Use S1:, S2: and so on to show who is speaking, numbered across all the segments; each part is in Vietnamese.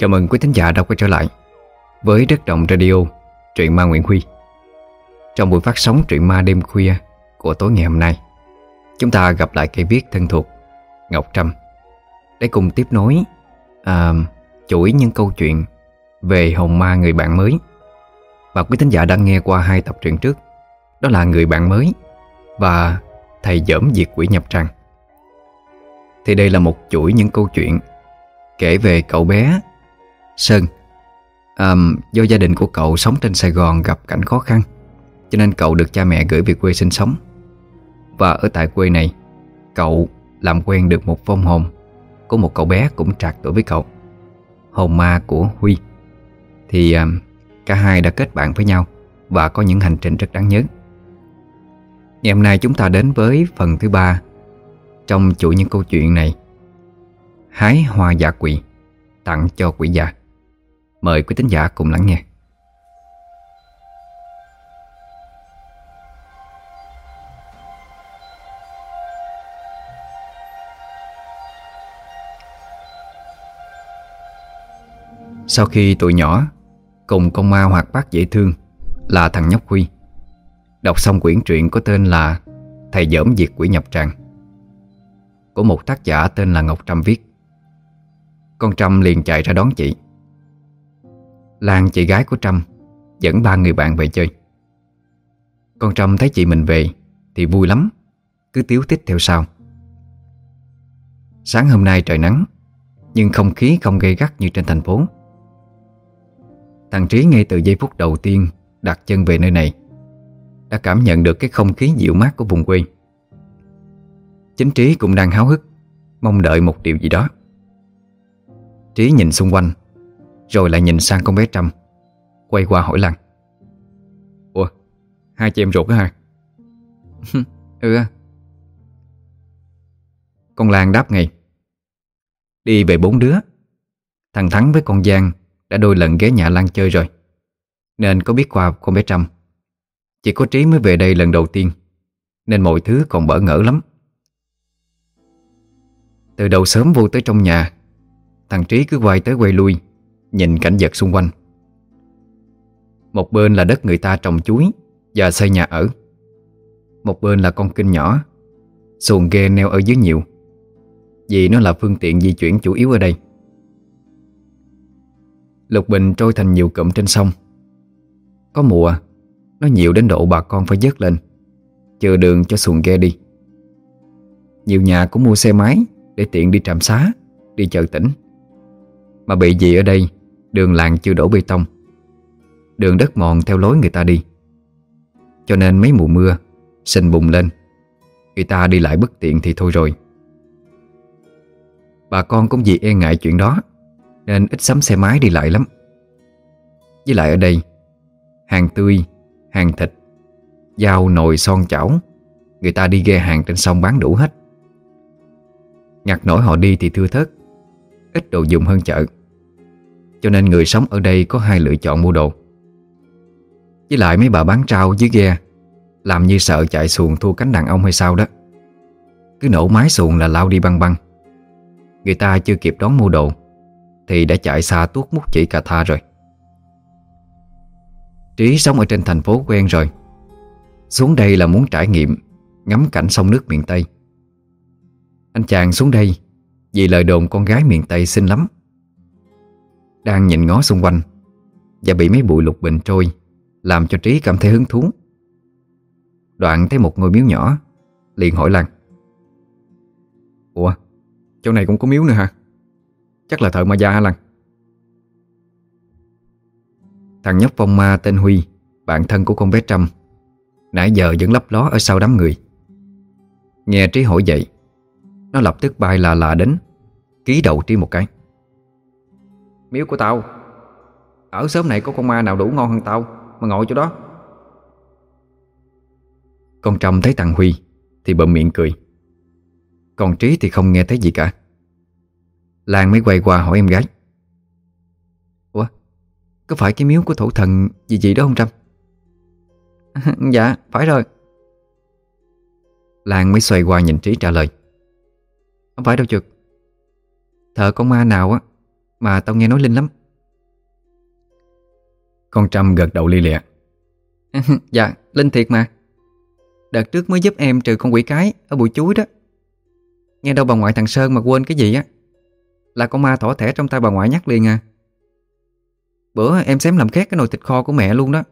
S1: Chào mừng quý thính giả đã quay trở lại với Đất Động Radio, truyện ma Nguyễn Huy. Trong buổi phát sóng truyện ma đêm khuya của tối ngày hôm nay, chúng ta gặp lại cây viết thân thuộc Ngọc Trâm để cùng tiếp nối à, chuỗi những câu chuyện về hồn ma người bạn mới. Và quý thính giả đã nghe qua hai tập truyện trước, đó là Người bạn mới và Thầy dởm diệt quỷ nhập trăng. Thì đây là một chuỗi những câu chuyện kể về cậu bé Sơn. À, Do gia đình của cậu sống trên Sài Gòn gặp cảnh khó khăn Cho nên cậu được cha mẹ gửi về quê sinh sống. Và ở tại quê này Cậu làm quen được một phong hồn Của một cậu bé cũng trạc tuổi với cậu Hồn ma của Huy. Thì à, cả hai đã kết bạn với nhau Và có những hành trình rất đáng nhớ. Ngày hôm nay chúng ta đến với phần thứ ba Trong chuỗi những câu chuyện này. Hái hoa dạ giả quỷ Tặng cho quỷ già. Mời quý tín giả cùng lắng nghe. Sau khi tụi nhỏ Cùng con ma hoạt bát dễ thương Là thằng nhóc Huy, Đọc xong quyển truyện có tên là Thầy dởm diệt quỷ nhập tràng, Của một tác giả tên là Ngọc Trâm viết. Con Trâm liền chạy ra đón chị. Lan chị gái của Trâm Dẫn ba người bạn về chơi. Con Trâm thấy chị mình về Thì vui lắm, Cứ tiếu tích theo sau. Sáng hôm nay trời nắng, Nhưng không khí không gây gắt như trên thành phố. Thằng Trí ngay từ giây phút đầu tiên Đặt chân về nơi này, Đã cảm nhận được cái không khí dịu mát của vùng quê. Chính Trí cũng đang háo hức, Mong đợi một điều gì đó. Trí nhìn xung quanh rồi lại nhìn sang con bé Trâm, Quay qua hỏi Lan Ủa, Hai chị em ruột đó hả? Ừ Con Lan đáp ngay. Đi về bốn đứa. Thằng Thắng với con Giang Đã đôi lần ghé nhà Lan chơi rồi. Nên có biết qua con bé Trâm. Chỉ có Trí mới về đây lần đầu tiên. Nên mọi thứ còn bỡ ngỡ lắm. Từ đầu sớm vô tới trong nhà, Thằng Trí cứ quay tới quay lui. Nhìn cảnh vật xung quanh. Một bên là đất người ta trồng chuối Và xây nhà ở. Một bên là con kinh nhỏ, Xuồng ghe neo ở dưới nhiều. Vì nó là phương tiện di chuyển chủ yếu ở đây. Lục bình trôi thành nhiều cụm trên sông. Có mùa, Nó nhiều đến độ bà con phải dớt lên Chờ đường cho xuồng ghe đi. Nhiều nhà cũng mua xe máy Để tiện đi trạm xá, Đi chợ tỉnh. Mà bị gì ở đây Đường làng chưa đổ bê tông. Đường đất mòn theo lối người ta đi. Cho nên mấy mùa mưa Sình bùng lên. Người ta đi lại bất tiện thì thôi rồi. Bà con cũng vì e ngại chuyện đó Nên ít sắm xe máy đi lại lắm. Với lại ở đây Hàng tươi, hàng thịt Dao, nồi, son chảo Người ta đi ghe hàng trên sông bán đủ hết. Ngặt nổi họ đi thì thưa thớt Ít đồ dùng hơn chợ cho nên người sống ở đây có hai lựa chọn mua đồ. Với lại mấy bà bán trao dưới ghe, Làm như sợ chạy xuồng thua cánh đàn ông hay sao đó. Cứ nổ mái xuồng là lao đi băng băng. Người ta chưa kịp đón mua đồ, Thì đã chạy xa tuốt mút chỉ cà tha rồi. Trí sống ở trên thành phố quen rồi. Xuống đây là muốn trải nghiệm Ngắm cảnh sông nước miền Tây. Anh chàng xuống đây Vì lời đồn con gái miền Tây xinh lắm đang nhìn ngó xung quanh Và bị mấy bụi lục bình trôi Làm cho Trí cảm thấy hứng thú. Đoạn thấy một ngôi miếu nhỏ, Liền hỏi Lan. Ủa, Chỗ này cũng có miếu nữa hả? Chắc là thợ ma gia hả Lan? Thằng nhóc phong ma tên Huy, Bạn thân của con bé Trâm, Nãy giờ vẫn lấp ló ở sau đám người. Nghe Trí hỏi vậy, Nó lập tức bay là lạ đến, Ký đầu Trí một cái. Miếu của tao. Ở xóm này có con ma nào đủ ngon hơn tao Mà ngồi chỗ đó? Con Trâm thấy thằng Huy Thì bậm miệng cười. Còn Trí thì không nghe thấy gì cả. Lan mới quay qua hỏi em gái. Ủa, Có phải cái miếu của thổ thần gì gì đó không Trâm? Dạ phải rồi. Lan mới xoay qua nhìn Trí trả lời. Không phải đâu trực. Thợ con ma nào á mà tao nghe nói Linh lắm. Con Trâm gật đầu li lịa. Dạ Linh thiệt mà. Đợt trước mới giúp em trừ con quỷ cái Ở bụi chuối đó. Nghe đâu bà ngoại thằng Sơn mà quên cái gì á. Là con ma thỏ thẻ trong tay bà ngoại nhắc liền à. Bữa em xém làm khét cái nồi thịt kho của mẹ luôn đó.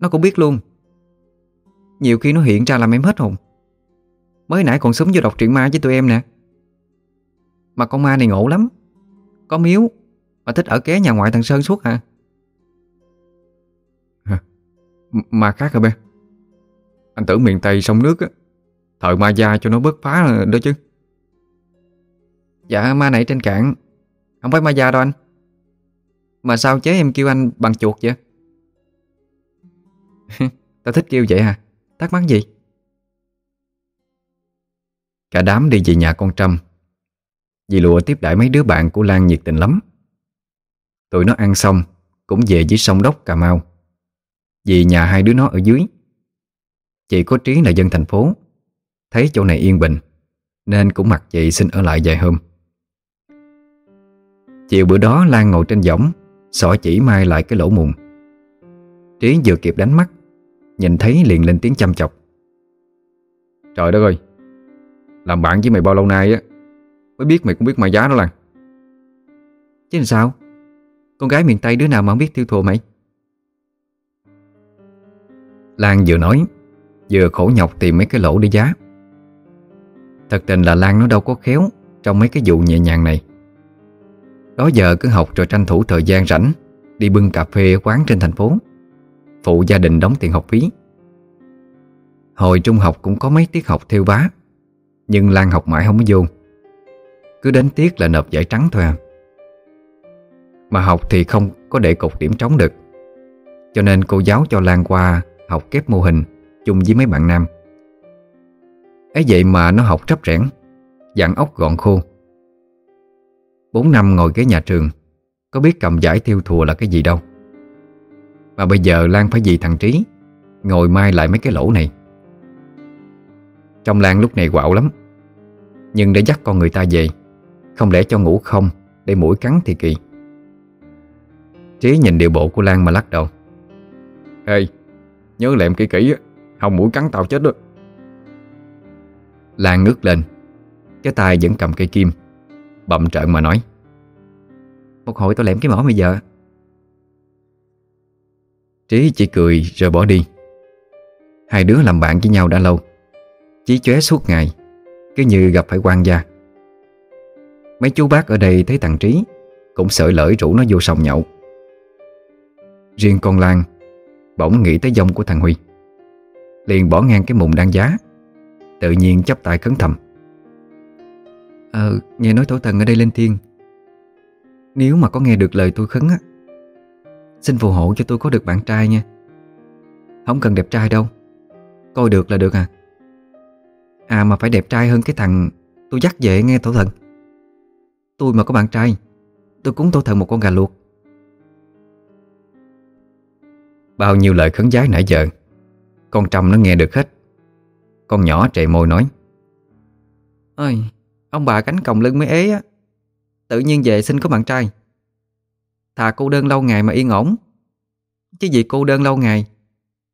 S1: Nó cũng biết luôn. Nhiều khi nó hiện ra làm em hết hồn. Mới nãy còn súng vô đọc truyện ma với tụi em nè. Mà con ma này ngộ lắm. Có miếu mà thích ở ké nhà ngoại thằng Sơn suốt hả?
S2: Ma khác hả bé? Anh tưởng miền Tây sông nước á. Thời ma gia cho nó bớt phá đó chứ.
S1: Dạ ma này trên cạn. Không phải ma gia đâu anh. Mà sao chế em kêu anh bằng chuột vậy? Tao thích kêu vậy à Thắc mắc gì? Cả đám đi về nhà con Trâm. Dì lụa tiếp đãi mấy đứa bạn của Lan nhiệt tình lắm. Tụi nó ăn xong, Cũng về dưới sông Đốc Cà Mau. Vì nhà hai đứa nó ở dưới. Chị có Trí là dân thành phố, Thấy chỗ này yên bình, Nên cũng mặc chị xin ở lại vài hôm. Chiều bữa đó Lan ngồi trên võng Sỏ chỉ mai lại cái lỗ mùng. Trí vừa kịp đánh mắt, Nhìn thấy liền lên tiếng chăm chọc.
S2: Trời đất ơi, Làm bạn với mày bao lâu nay á? Mới biết mày cũng biết mày giá đó là
S1: Chứ làm sao? Con gái miền Tây đứa nào mà không biết tiêu thụ mày? Lan vừa nói, Vừa khổ nhọc tìm mấy cái lỗ để giá. Thật tình là Lan nó đâu có khéo Trong mấy cái vụ nhẹ nhàng này. Đó giờ cứ học rồi tranh thủ thời gian rảnh, Đi bưng cà phê ở quán trên thành phố, Phụ gia đình đóng tiền học phí. Hồi trung học cũng có mấy tiết học theo vá, Nhưng Lan học mãi không có vô. Cứ đến tiết là nộp giải trắng thôi à. Mà học thì không có để cục điểm trống được. Cho nên cô giáo cho Lan qua học kép mô hình chung với mấy bạn nam. Ấy vậy mà nó học trấp rẽn Dặn ốc gọn khô. Bốn năm ngồi ghế nhà trường, Có biết cầm giải tiêu thùa là cái gì đâu. Mà bây giờ Lan phải vì thằng Trí, Ngồi mai lại mấy cái lỗ này. Trong Lan lúc này quạo lắm, Nhưng để dắt con người ta về, Không lẽ cho ngủ không, Để mũi cắn thì kỳ. Trí nhìn điều bộ của Lan mà lắc đầu.
S2: Ê, Nhớ lẹm kỹ kỹ Hồng mũi cắn tao chết đó.
S1: Lan ngước lên, Cái tay vẫn cầm cây kim, Bậm trợn mà nói. Một hồi tao lẹm cái mỏ bây giờ. Trí chỉ cười rồi bỏ đi. Hai đứa làm bạn với nhau đã lâu, Chí chóe suốt ngày, Cứ như gặp phải quan gia. Mấy chú bác ở đây thấy thằng Trí Cũng sợi lỡi rủ nó vô sòng nhậu. Riêng con Lan Bỗng nghĩ tới dông của thằng Huy. Liền bỏ ngang cái mùng đang giá Tự nhiên chấp tay khấn thầm. Ờ, nghe nói tổ thần ở đây lên thiên. Nếu mà có nghe được lời tôi khấn á Xin phù hộ cho tôi có được bạn trai nha. Không cần đẹp trai đâu Coi được là được à. À mà phải đẹp trai hơn cái thằng Tôi dắt về nghe tổ thần. Tôi mà có bạn trai Tôi cúng tổ thần một con gà luộc. Bao nhiêu lời khấn giái nãy giờ Con Trâm nó nghe được hết. Con nhỏ trề môi nói Ơi Ông bà cánh còng lưng mới ế á Tự nhiên về xin có bạn trai. Thà cô đơn lâu ngày mà yên ổn. Chứ gì cô đơn lâu ngày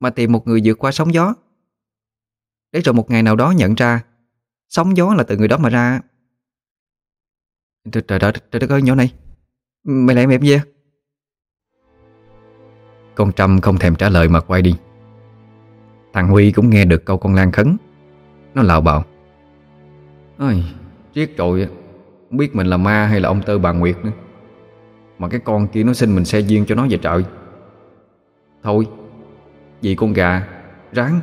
S1: Mà tìm một người vượt qua sóng gió. Để rồi một ngày nào đó nhận ra Sóng gió là từ người đó mà ra. Trời, trời, trời, đất ơi nhỏ này. Mày lại em gì con Trâm không thèm trả lời mà quay đi. Thằng Huy cũng nghe được câu con Lan khấn. Nó lào bào Ôi, chết rồi. Không biết mình là ma hay là ông tơ bà Nguyệt nữa. Mà cái con kia nó xin mình xe duyên cho nó về trời Thôi Vì con gà Ráng.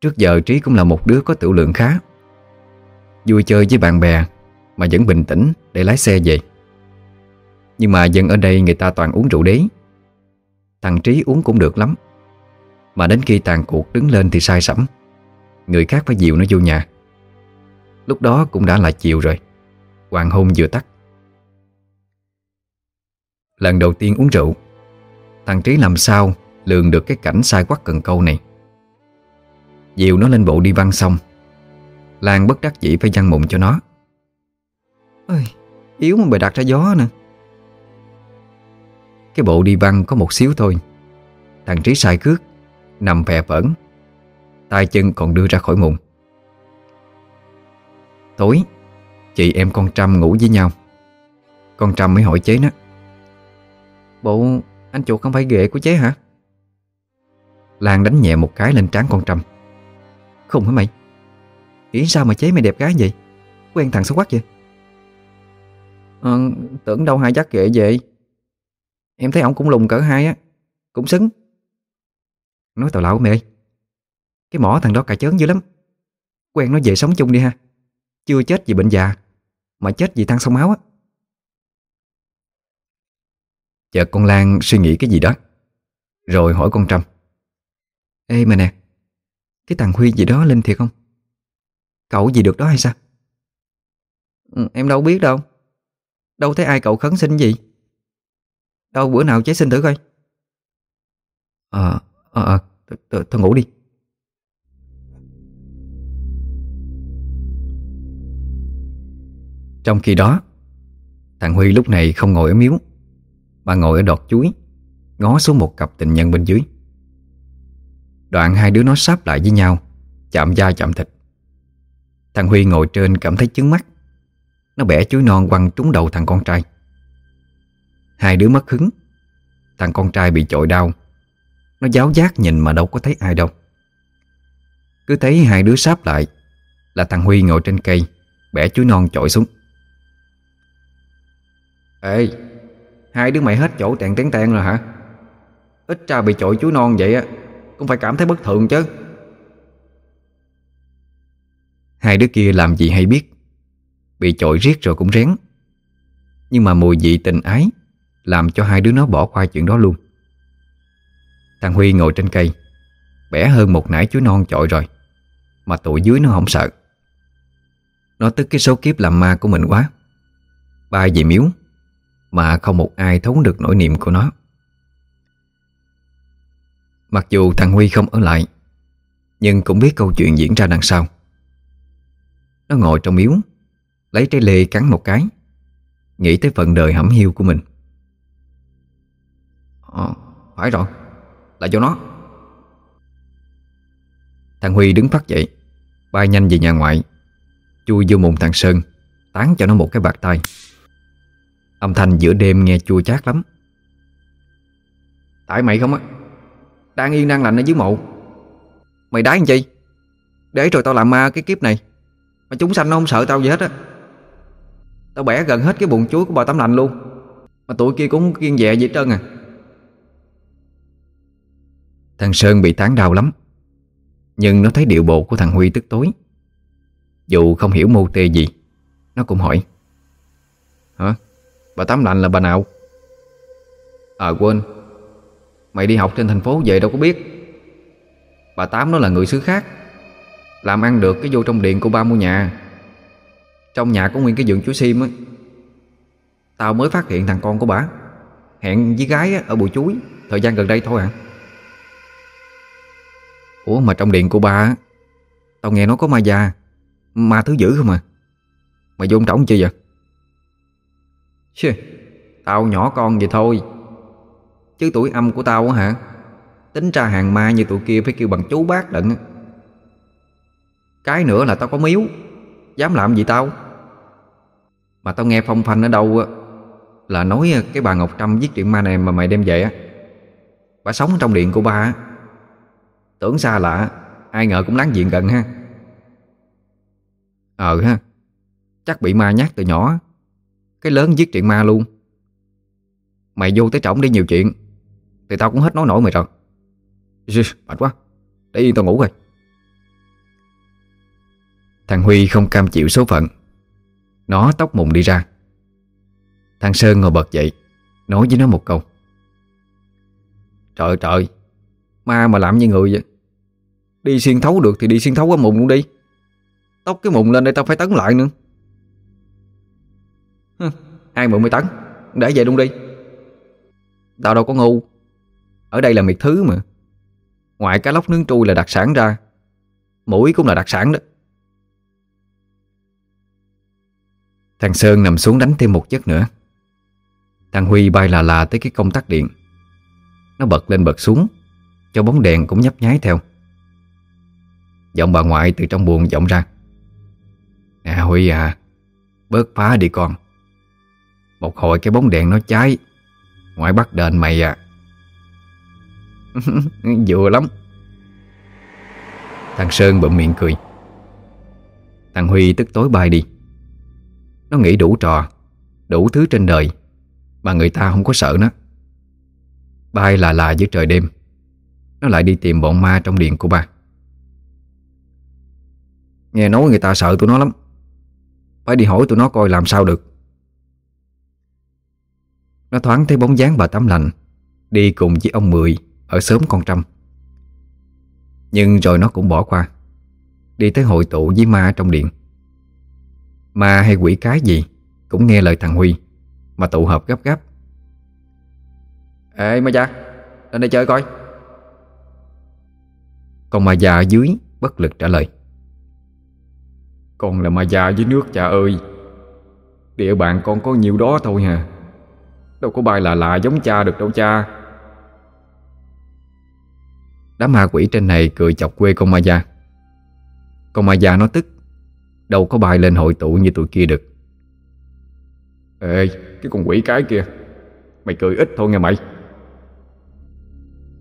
S1: Trước giờ Trí cũng là một đứa có tiểu lượng khá. Vui chơi với bạn bè Mà vẫn bình tĩnh để lái xe về. Nhưng mà dân ở đây người ta toàn uống rượu đế. Thằng Trí uống cũng được lắm. Mà đến khi tàn cuộc đứng lên thì sai sẩm. Người khác phải dịu nó vô nhà. Lúc đó cũng đã là chiều rồi. Hoàng hôn vừa tắt. Lần đầu tiên uống rượu Thằng Trí làm sao lường được cái cảnh sai quắc cần câu này? Dìu nó lên bộ đi văn xong. Lan bất đắc dĩ phải văn mụn cho nó.
S3: Ơi,
S1: Yếu mà bày đặt ra gió nữa. Cái bộ đi băng có một xíu thôi Thằng Trí sai cước Nằm phè phẫn tay chân còn đưa ra khỏi mụn Tối Chị em con Trâm ngủ với nhau Con Trâm mới hỏi chế nó Bộ anh chuột không phải ghệ của chế hả? Lan đánh nhẹ một cái lên trán con Trâm Không hả mày? Nghĩ sao mà chế mày đẹp gái vậy? Quen thằng xấu quắc vậy? à, tưởng đâu hai chắc ghệ vậy Em thấy ông cũng lùng cỡ hai á Cũng xứng. Nói tào lão mẹ ơi Cái mỏ thằng đó cà chớn dữ lắm. Quen nó về sống chung đi ha Chưa chết vì bệnh già Mà chết vì tăng sông máu á. Chợt con Lan suy nghĩ cái gì đó Rồi hỏi con Trâm. Ê mà nè Cái thằng Huy gì đó lên thiệt không? Cậu gì được đó hay sao? Ừ, Em đâu biết đâu. Đâu thấy ai cậu khấn xin gì? Đâu, bữa nào cháy xin thử coi. Ờ Ờ ờ Thôi ngủ đi. Trong khi đó, Thằng Huy lúc này không ngồi ở miếu, Mà ngồi ở đọt chuối, Ngó xuống một cặp tình nhân bên dưới. Đoạn hai đứa nó sáp lại với nhau, Chạm da chạm thịt. Thằng Huy ngồi trên cảm thấy chướng mắt. Nó bẻ chuối non quăng trúng đầu thằng con trai. Hai đứa mất hứng. Thằng con trai bị chội đau. Nó giáo giác nhìn mà đâu có thấy ai đâu. Cứ thấy hai đứa sáp lại, Là thằng Huy ngồi trên cây, Bẻ chuối non chội xuống. Ê, Hai đứa mày hết chỗ tẹn tén tẹn rồi hả? Ít ra bị chội chuối non vậy á, Cũng phải cảm thấy bất thường chứ. Hai đứa kia làm gì hay biết. Bị chội riết rồi cũng rén. Nhưng mà mùi vị tình ái làm cho hai đứa nó bỏ qua chuyện đó luôn. Thằng Huy ngồi trên cây, Bẻ hơn một nải chuối non chọi rồi, Mà tụi dưới nó không sợ. Nó tức cái số kiếp làm ma của mình quá. Ba về miếu, Mà không một ai thấu được nỗi niềm của nó. Mặc dù thằng Huy không ở lại, Nhưng cũng biết câu chuyện diễn ra đằng sau. Nó ngồi trong miếu, Lấy trái lê cắn một cái, Nghĩ tới phần đời hẩm hiu của mình à, phải rồi. Là do nó. Thằng Huy đứng phát dậy Bay nhanh về nhà ngoại Chui vô mùng thằng Sơn Tán cho nó một cái bạc tay. Âm thanh giữa đêm nghe chua chát lắm. Tại mày không á? Đang yên đang lành ở dưới mộ. Mày đái làm chi? Để rồi tao làm ma cái kiếp này. Mà chúng sanh nó không sợ tao gì hết á. Tao bẻ gần hết cái bụng chuối của bà Tấm Lành luôn. Mà tụi kia cũng kiên dè gì hết trơn à. Thằng Sơn bị tán đau lắm. Nhưng nó thấy điệu bộ của thằng Huy tức tối. Dù không hiểu mô tê gì, Nó cũng hỏi. Hả? Bà Tám Lạnh là bà nào? À quên. Mày đi học trên thành phố về đâu có biết. Bà Tám nó là người xứ khác. Làm ăn được cái vô trong điện của ba mua nhà. Trong nhà có nguyên cái giường chú sim á. Tao mới phát hiện thằng con của bà. Hẹn với gái ở bụi chuối, Thời gian gần đây thôi à. Ủa mà trong điện của ba Tao nghe nó có ma già Ma thứ dữ không à? Mày vô trỏng chưa vậy? Chứ, Tao nhỏ con vậy thôi. Chứ tuổi âm của tao á hả Tính ra hàng ma như tụi kia Phải kêu bằng chú bác đận Cái nữa là tao có miếu Dám làm gì tao? Mà tao nghe phong phanh ở đâu á Là nói cái bà Ngọc Trâm giết chuyện ma này mà mày đem về á. Bà sống trong điện của ba á. Tưởng xa lạ, Ai ngờ cũng láng giềng gần ha. Ờ ha, Chắc bị ma nhát từ nhỏ. Cái lớn giết chuyện ma luôn. Mày vô tới trọng đi nhiều chuyện, Thì tao cũng hết nói nổi mày rồi. Mệt quá, Để yên tao ngủ rồi Thằng Huy không cam chịu số phận. Nó tóc mùng đi ra. Thằng Sơn ngồi bật dậy, Nói với nó một câu. Trời trời, Ma mà làm như người vậy? Đi xuyên thấu được thì đi xuyên thấu cái mụn luôn đi. Tóc cái mụn lên đây tao phải tấn lại nữa. Hừ, Ai mượn mày tấn. Để về luôn đi. Tao đâu có ngu. Ở đây là miệt thứ mà. Ngoài cá lóc nướng trui là đặc sản ra Mũi cũng là đặc sản đó. Thằng Sơn nằm xuống đánh thêm một chất nữa. Thằng Huy bay là là tới cái công tắc điện. Nó bật lên bật xuống Cho bóng đèn cũng nhấp nháy theo. Giọng bà ngoại từ trong buồn vọng ra. Nè Huy à Bớt phá đi con. Một hồi cái bóng đèn nó cháy, Ngoại bắt đền mày à. Vừa lắm. Thằng Sơn bụm miệng cười. Thằng Huy tức tối bay đi. Nó nghĩ đủ trò, Đủ thứ trên đời, Mà người ta không có sợ nó. Bay là là giữa trời đêm. Nó lại đi tìm bọn ma trong điện của ba Nghe nói người ta sợ tụi nó lắm. Phải đi hỏi tụi nó coi làm sao được. Nó thoáng thấy bóng dáng bà Tám Lành Đi cùng với ông Mười Ở sớm con Trâm. Nhưng rồi nó cũng bỏ qua, Đi tới hội tụ với ma trong điện. Ma hay quỷ cái gì Cũng nghe lời thằng Huy, Mà tụ hợp gấp gấp Ê, ma già Lên đây chơi coi. Còn ma già dưới bất lực trả lời.
S2: Con là ma già với nước, cha ơi. Địa bạn con có nhiều đó thôi hà Đâu có bài là lạ giống cha được đâu, cha.
S1: Đám ma quỷ trên này cười chọc quê con ma già Con ma già nó tức. Đâu có bài lên hội tụ như tụi kia được.
S2: Ê, cái con quỷ cái kia. Mày cười ít thôi nghe mày.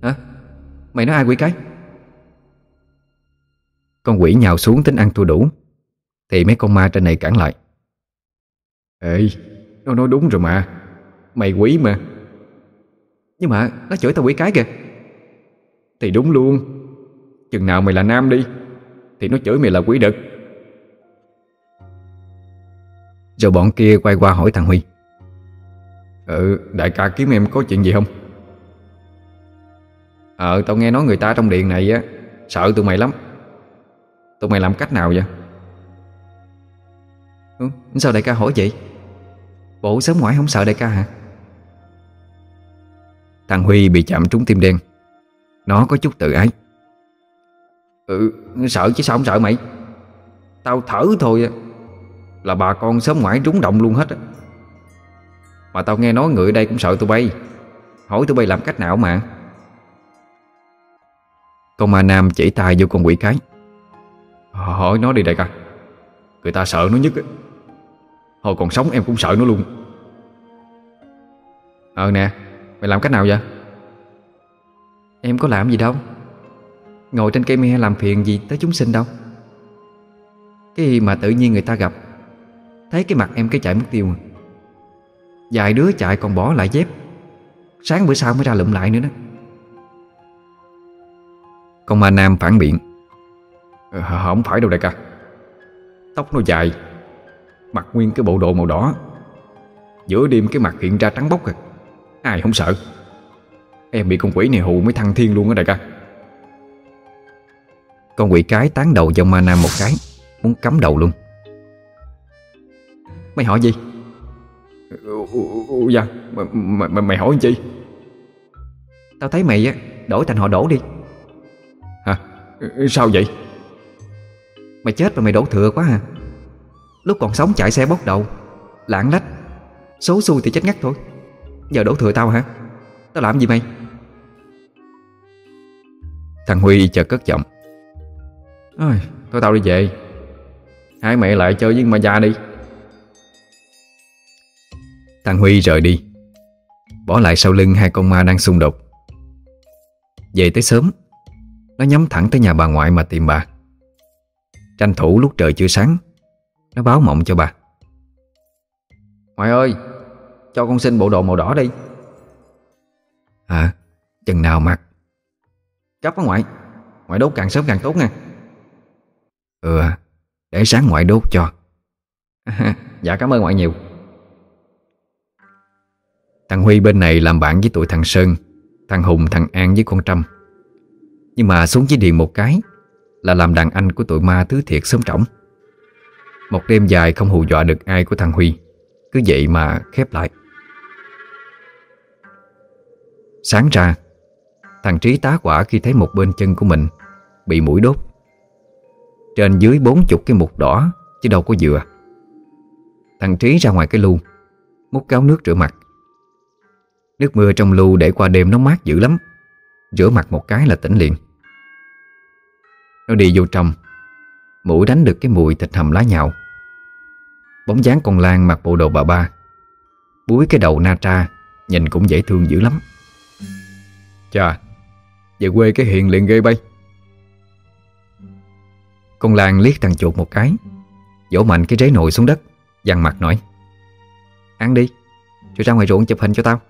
S1: Hả? Mày nói ai quỷ cái? Con quỷ nhào xuống tính ăn thua đủ. Thì mấy con ma trên này cản lại.
S2: Ê, Nó nói đúng rồi mà. Mày quỷ mà.
S1: Nhưng mà nó chửi tao quỷ cái kìa.
S2: Thì đúng luôn. Chừng nào mày là nam đi, Thì nó chửi mày là quỷ đực.
S1: Rồi bọn kia quay qua hỏi thằng Huy.
S2: Ừ đại ca kiếm em có chuyện gì không?
S1: Ờ tao nghe nói người ta trong điện này á, Sợ tụi mày lắm. Tụi mày làm cách nào vậy? Ừ, Sao đại ca hỏi vậy? Bộ sớm ngoại không sợ đại ca hả? Thằng Huy bị chạm trúng tim đen. Nó có chút tự ái.
S2: Ừ sợ chứ sao không sợ mày? Tao thở thôi Là bà con sớm ngoại rúng động luôn hết á.
S1: Mà tao nghe nói người ở đây cũng sợ tụi bay. Hỏi tụi bay làm cách nào mà. Con ma nam chỉ tay vô con quỷ cái.
S2: Hỏi nó đi đại ca. Người ta sợ nó nhất á Hồi còn sống em cũng sợ nó luôn.
S1: Ờ nè Mày làm cách nào vậy? Em có làm gì đâu. Ngồi trên cây me làm phiền gì tới chúng sinh đâu. Cái mà tự nhiên người ta gặp Thấy cái mặt em cái chạy mất tiêu à. Vài đứa chạy còn bỏ lại dép. Sáng bữa sau mới ra lụm lại nữa đó. Con ma nam phản biện.
S2: À, Không phải đâu đại ca. Tóc nó dài Mặc nguyên cái bộ đồ màu đỏ. Giữa đêm cái mặt hiện ra trắng bóc à. Ai không sợ? Em bị con quỷ này hù mới thăng thiên luôn á đại ca.
S1: Con quỷ cái tán đầu dòng ma nam một cái Muốn cắm đầu luôn. Mày hỏi gì?
S2: Ủa dạ mày, mày, mày hỏi chi?
S1: Tao thấy mày á Đổi thành họ đổ đi.
S2: Hả? Sao vậy?
S1: Mày chết rồi mày đổ thừa quá hả? Lúc còn sống chạy xe bốc đầu Lạng lách. Số xui thì chết ngắt thôi. Giờ đổ thừa tao hả? Tao làm gì mày? Thằng Huy chợt cất giọng.
S2: Ôi, Thôi tao đi về. Hai mẹ lại chơi với ma già đi.
S1: Thằng Huy rời đi. Bỏ lại sau lưng hai con ma đang xung đột. Về tới sớm Nó nhắm thẳng tới nhà bà ngoại mà tìm bà. Tranh thủ lúc trời chưa sáng Nó báo mộng cho bà.
S2: Ngoại ơi Cho con xin bộ đồ màu đỏ đi.
S1: Hả? Chừng nào mặc?
S2: Cấp á ngoại. Ngoại đốt càng sớm càng tốt nha.
S1: Ừ Để sáng ngoại đốt cho.
S2: Dạ cảm ơn ngoại nhiều.
S1: Thằng Huy bên này làm bạn với tụi thằng Sơn Thằng Hùng, thằng An với con Trâm. Nhưng mà xuống dưới điện một cái Là làm đàn anh của tụi ma thứ thiệt sớm trỏng một đêm dài không hù dọa được ai của thằng Huy. Cứ vậy mà khép lại. Sáng ra, Thằng Trí tá quả khi thấy một bên chân của mình Bị mũi đốt. Trên dưới bốn chục cái mục đỏ, Chứ đâu có dừa. Thằng Trí ra ngoài cái lu, Múc cáo nước rửa mặt. Nước mưa trong lu để qua đêm nó mát dữ lắm. Rửa mặt một cái là tỉnh liền. Nó đi vô trong, Mũi đánh được cái mùi thịt hầm lá nhạo. Bóng dáng con Lan mặc bộ đồ bà ba. Búi cái đầu na tra, Nhìn cũng dễ thương dữ lắm.
S2: Chà, Về quê cái hiền liền ghê bay.
S1: Con Lan liếc thằng chuột một cái, Vỗ mạnh cái rế nồi xuống đất, Dằn mặt nói, Ăn đi Rồi ra ngoài ruộng chụp hình cho tao.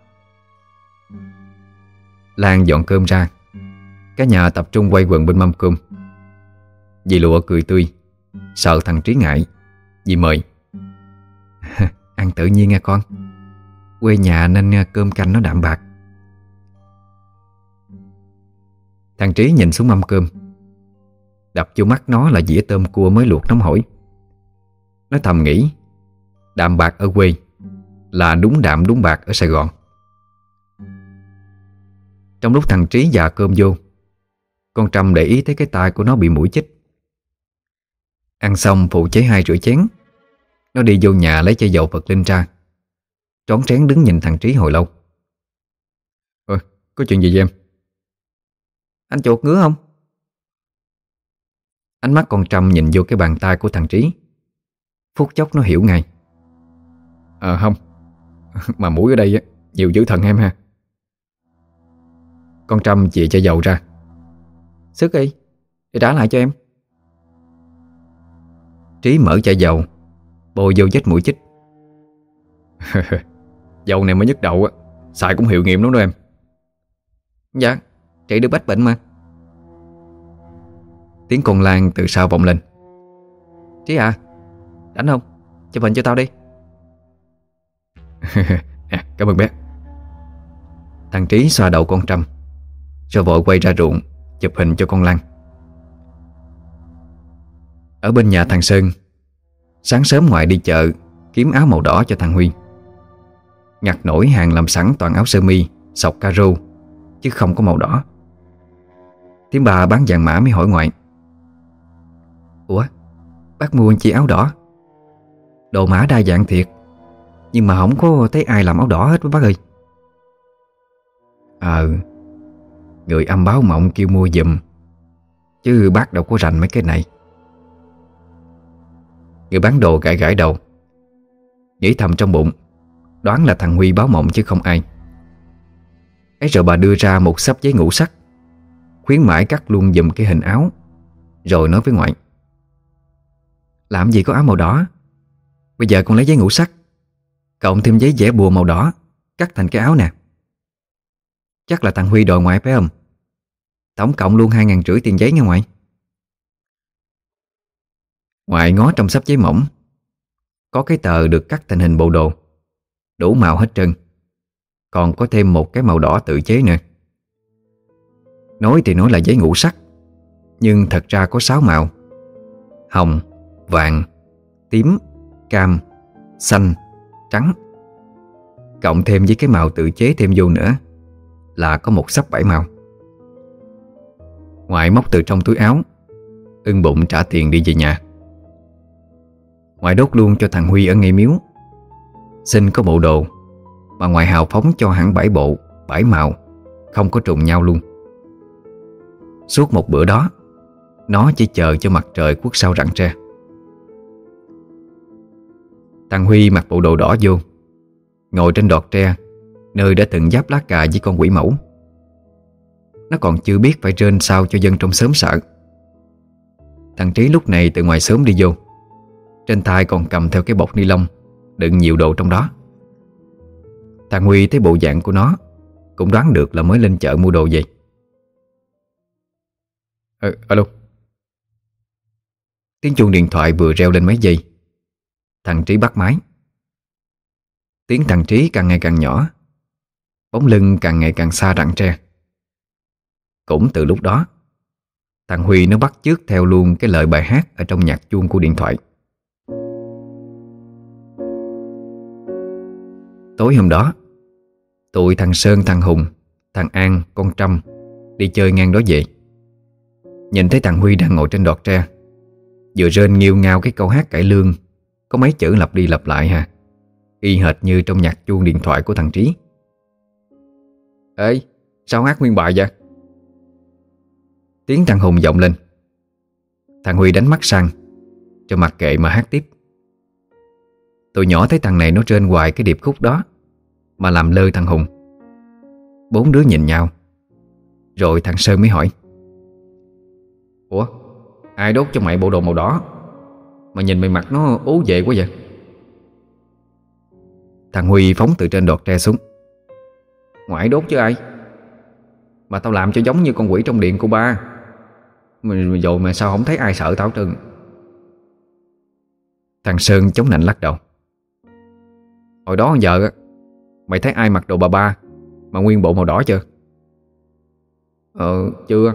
S1: Lan dọn cơm ra. Cả nhà tập trung quay quần bên mâm cơm. Dì lụa cười tươi, Sợ thằng Trí ngại Dì mời Ăn tự nhiên nha con. Quê nhà nên cơm canh nó đạm bạc. Thằng Trí nhìn xuống mâm cơm. Đập vô mắt nó là dĩa tôm cua mới luộc nóng hổi Nó thầm nghĩ, Đạm bạc ở quê Là đúng đạm, đúng bạc ở Sài Gòn. Trong lúc thằng Trí già cơm vô, Con Trâm để ý thấy cái tai của nó bị mũi chích. Ăn xong, phụ chế hai rửa chén. Nó đi vô nhà lấy chai dầu Phật Linh ra. Trón trén đứng nhìn thằng Trí hồi lâu.
S2: Ờ, có chuyện gì vậy em?
S1: Anh chuột ngứa không? Ánh mắt con Trâm nhìn vô cái bàn tay của thằng Trí. Phút chốc nó hiểu ngay.
S2: À không. Mà mũi ở đây á, nhiều dữ thần em ha.
S1: Con Trâm chìa chai dầu ra. Sức đi Để trả lại cho em. Trí mở chai dầu. Bôi vô vết mũi chích.
S2: Dầu này mới nhức đầu á Xài cũng hiệu nghiệm lắm đó em.
S1: Dạ Trị được bách bệnh mà. Tiếng con Lan từ sau vọng lên. Trí à Đánh không? Chụp hình cho tao đi.
S2: À, Cảm ơn bé.
S1: Thằng Trí xoa đầu con Trâm Rồi vội quay ra ruộng Chụp hình cho con Lan. Ở bên nhà thằng Sơn Sáng sớm ngoại đi chợ, Kiếm áo màu đỏ cho thằng Huy. Ngặt nổi hàng làm sẵn toàn áo sơ mi, Sọc caro Chứ không có màu đỏ. Tiếng bà bán vàng mã mới hỏi ngoại. Ủa, Bác mua chi áo đỏ? Đồ mã đa dạng thiệt, Nhưng mà không có thấy ai làm áo đỏ hết với bác ơi. Ờ Người âm báo mộng kêu mua giùm, Chứ bác đâu có rành mấy cái này. Người bán đồ gãi gãi đầu. Nghĩ thầm trong bụng, Đoán là thằng Huy báo mộng chứ không ai. Ấy rồi bà đưa ra một sắp giấy ngũ sắc, Khuyến mãi cắt luôn dùm cái hình áo, Rồi nói với ngoại. Làm gì có áo màu đỏ? Bây giờ con lấy giấy ngũ sắc, Cộng thêm giấy vẽ bùa màu đỏ, Cắt thành cái áo nè. Chắc là thằng Huy đòi ngoại phải không? Tổng cộng luôn hai ngàn rưỡi tiền giấy nha ngoại. Ngoại ngó trong sắp giấy mỏng Có cái tờ được cắt thành hình bộ đồ. Đủ màu hết trơn. Còn có thêm một cái màu đỏ tự chế nữa. Nói thì nói là giấy ngũ sắc Nhưng thật ra có sáu màu. Hồng, vàng, tím, cam, xanh, trắng. Cộng thêm với cái màu tự chế thêm vô nữa Là có một sắp bảy màu. Ngoại móc từ trong túi áo Ưng bụng trả tiền đi về nhà. Ngoại đốt luôn cho thằng Huy ở ngay miếu. Xin có bộ đồ, Mà ngoại hào phóng cho hẳn bảy bộ Bảy màu, Không có trùng nhau luôn. Suốt một bữa đó, Nó chỉ chờ cho mặt trời quốc sau rặng tre. Thằng Huy mặc bộ đồ đỏ vô, Ngồi trên đọt tre, Nơi đã từng giáp lá cà với con quỷ mẫu. Nó còn chưa biết phải rên sao cho dân trong xóm sợ. Thằng Trí lúc này từ ngoài sớm đi vô. Trên tay còn cầm theo cái bọc ni lông Đựng nhiều đồ trong đó. Thằng Huy thấy bộ dạng của nó Cũng đoán được là mới lên chợ mua đồ gì
S2: Ờ, alo.
S1: Tiếng chuông điện thoại vừa reo lên mấy giây. Thằng Trí bắt máy. Tiếng thằng Trí càng ngày càng nhỏ. Bóng lưng càng ngày càng xa rặng tre. Cũng từ lúc đó Thằng Huy nó bắt chước theo luôn cái lời bài hát Ở trong nhạc chuông của điện thoại. Tối hôm đó Tụi thằng Sơn, thằng Hùng Thằng An, con Trâm Đi chơi ngang đó về. Nhìn thấy thằng Huy đang ngồi trên đọt tre Vừa rên nghiêu ngao cái câu hát cải lương Có mấy chữ lặp đi lặp lại ha Y hệt như trong nhạc chuông điện thoại của thằng Trí.
S2: Ê Sao hát nguyên bài vậy?
S1: Tiếng thằng Hùng vọng lên. Thằng Huy đánh mắt sang Cho mặc kệ mà hát tiếp. Tụi nhỏ thấy thằng này nó trên hoài cái điệp khúc đó mà làm lơ thằng Hùng. Bốn đứa nhìn nhau, Rồi thằng Sơn mới hỏi,
S2: Ủa, Ai đốt cho mày bộ đồ màu đỏ Mà nhìn mày mặt nó ố về quá vậy?
S1: Thằng Huy phóng từ trên đọt tre xuống
S2: Ngoại đốt chứ ai? Mà tao làm cho giống như con quỷ trong điện của ba. Mình rồi mà sao không thấy ai sợ tao trừng?
S1: Thằng Sơn chống nạnh lắc đầu,
S2: Hồi đó giờ Mày thấy ai mặc đồ bà ba Mà nguyên bộ màu đỏ chưa? Ờ chưa.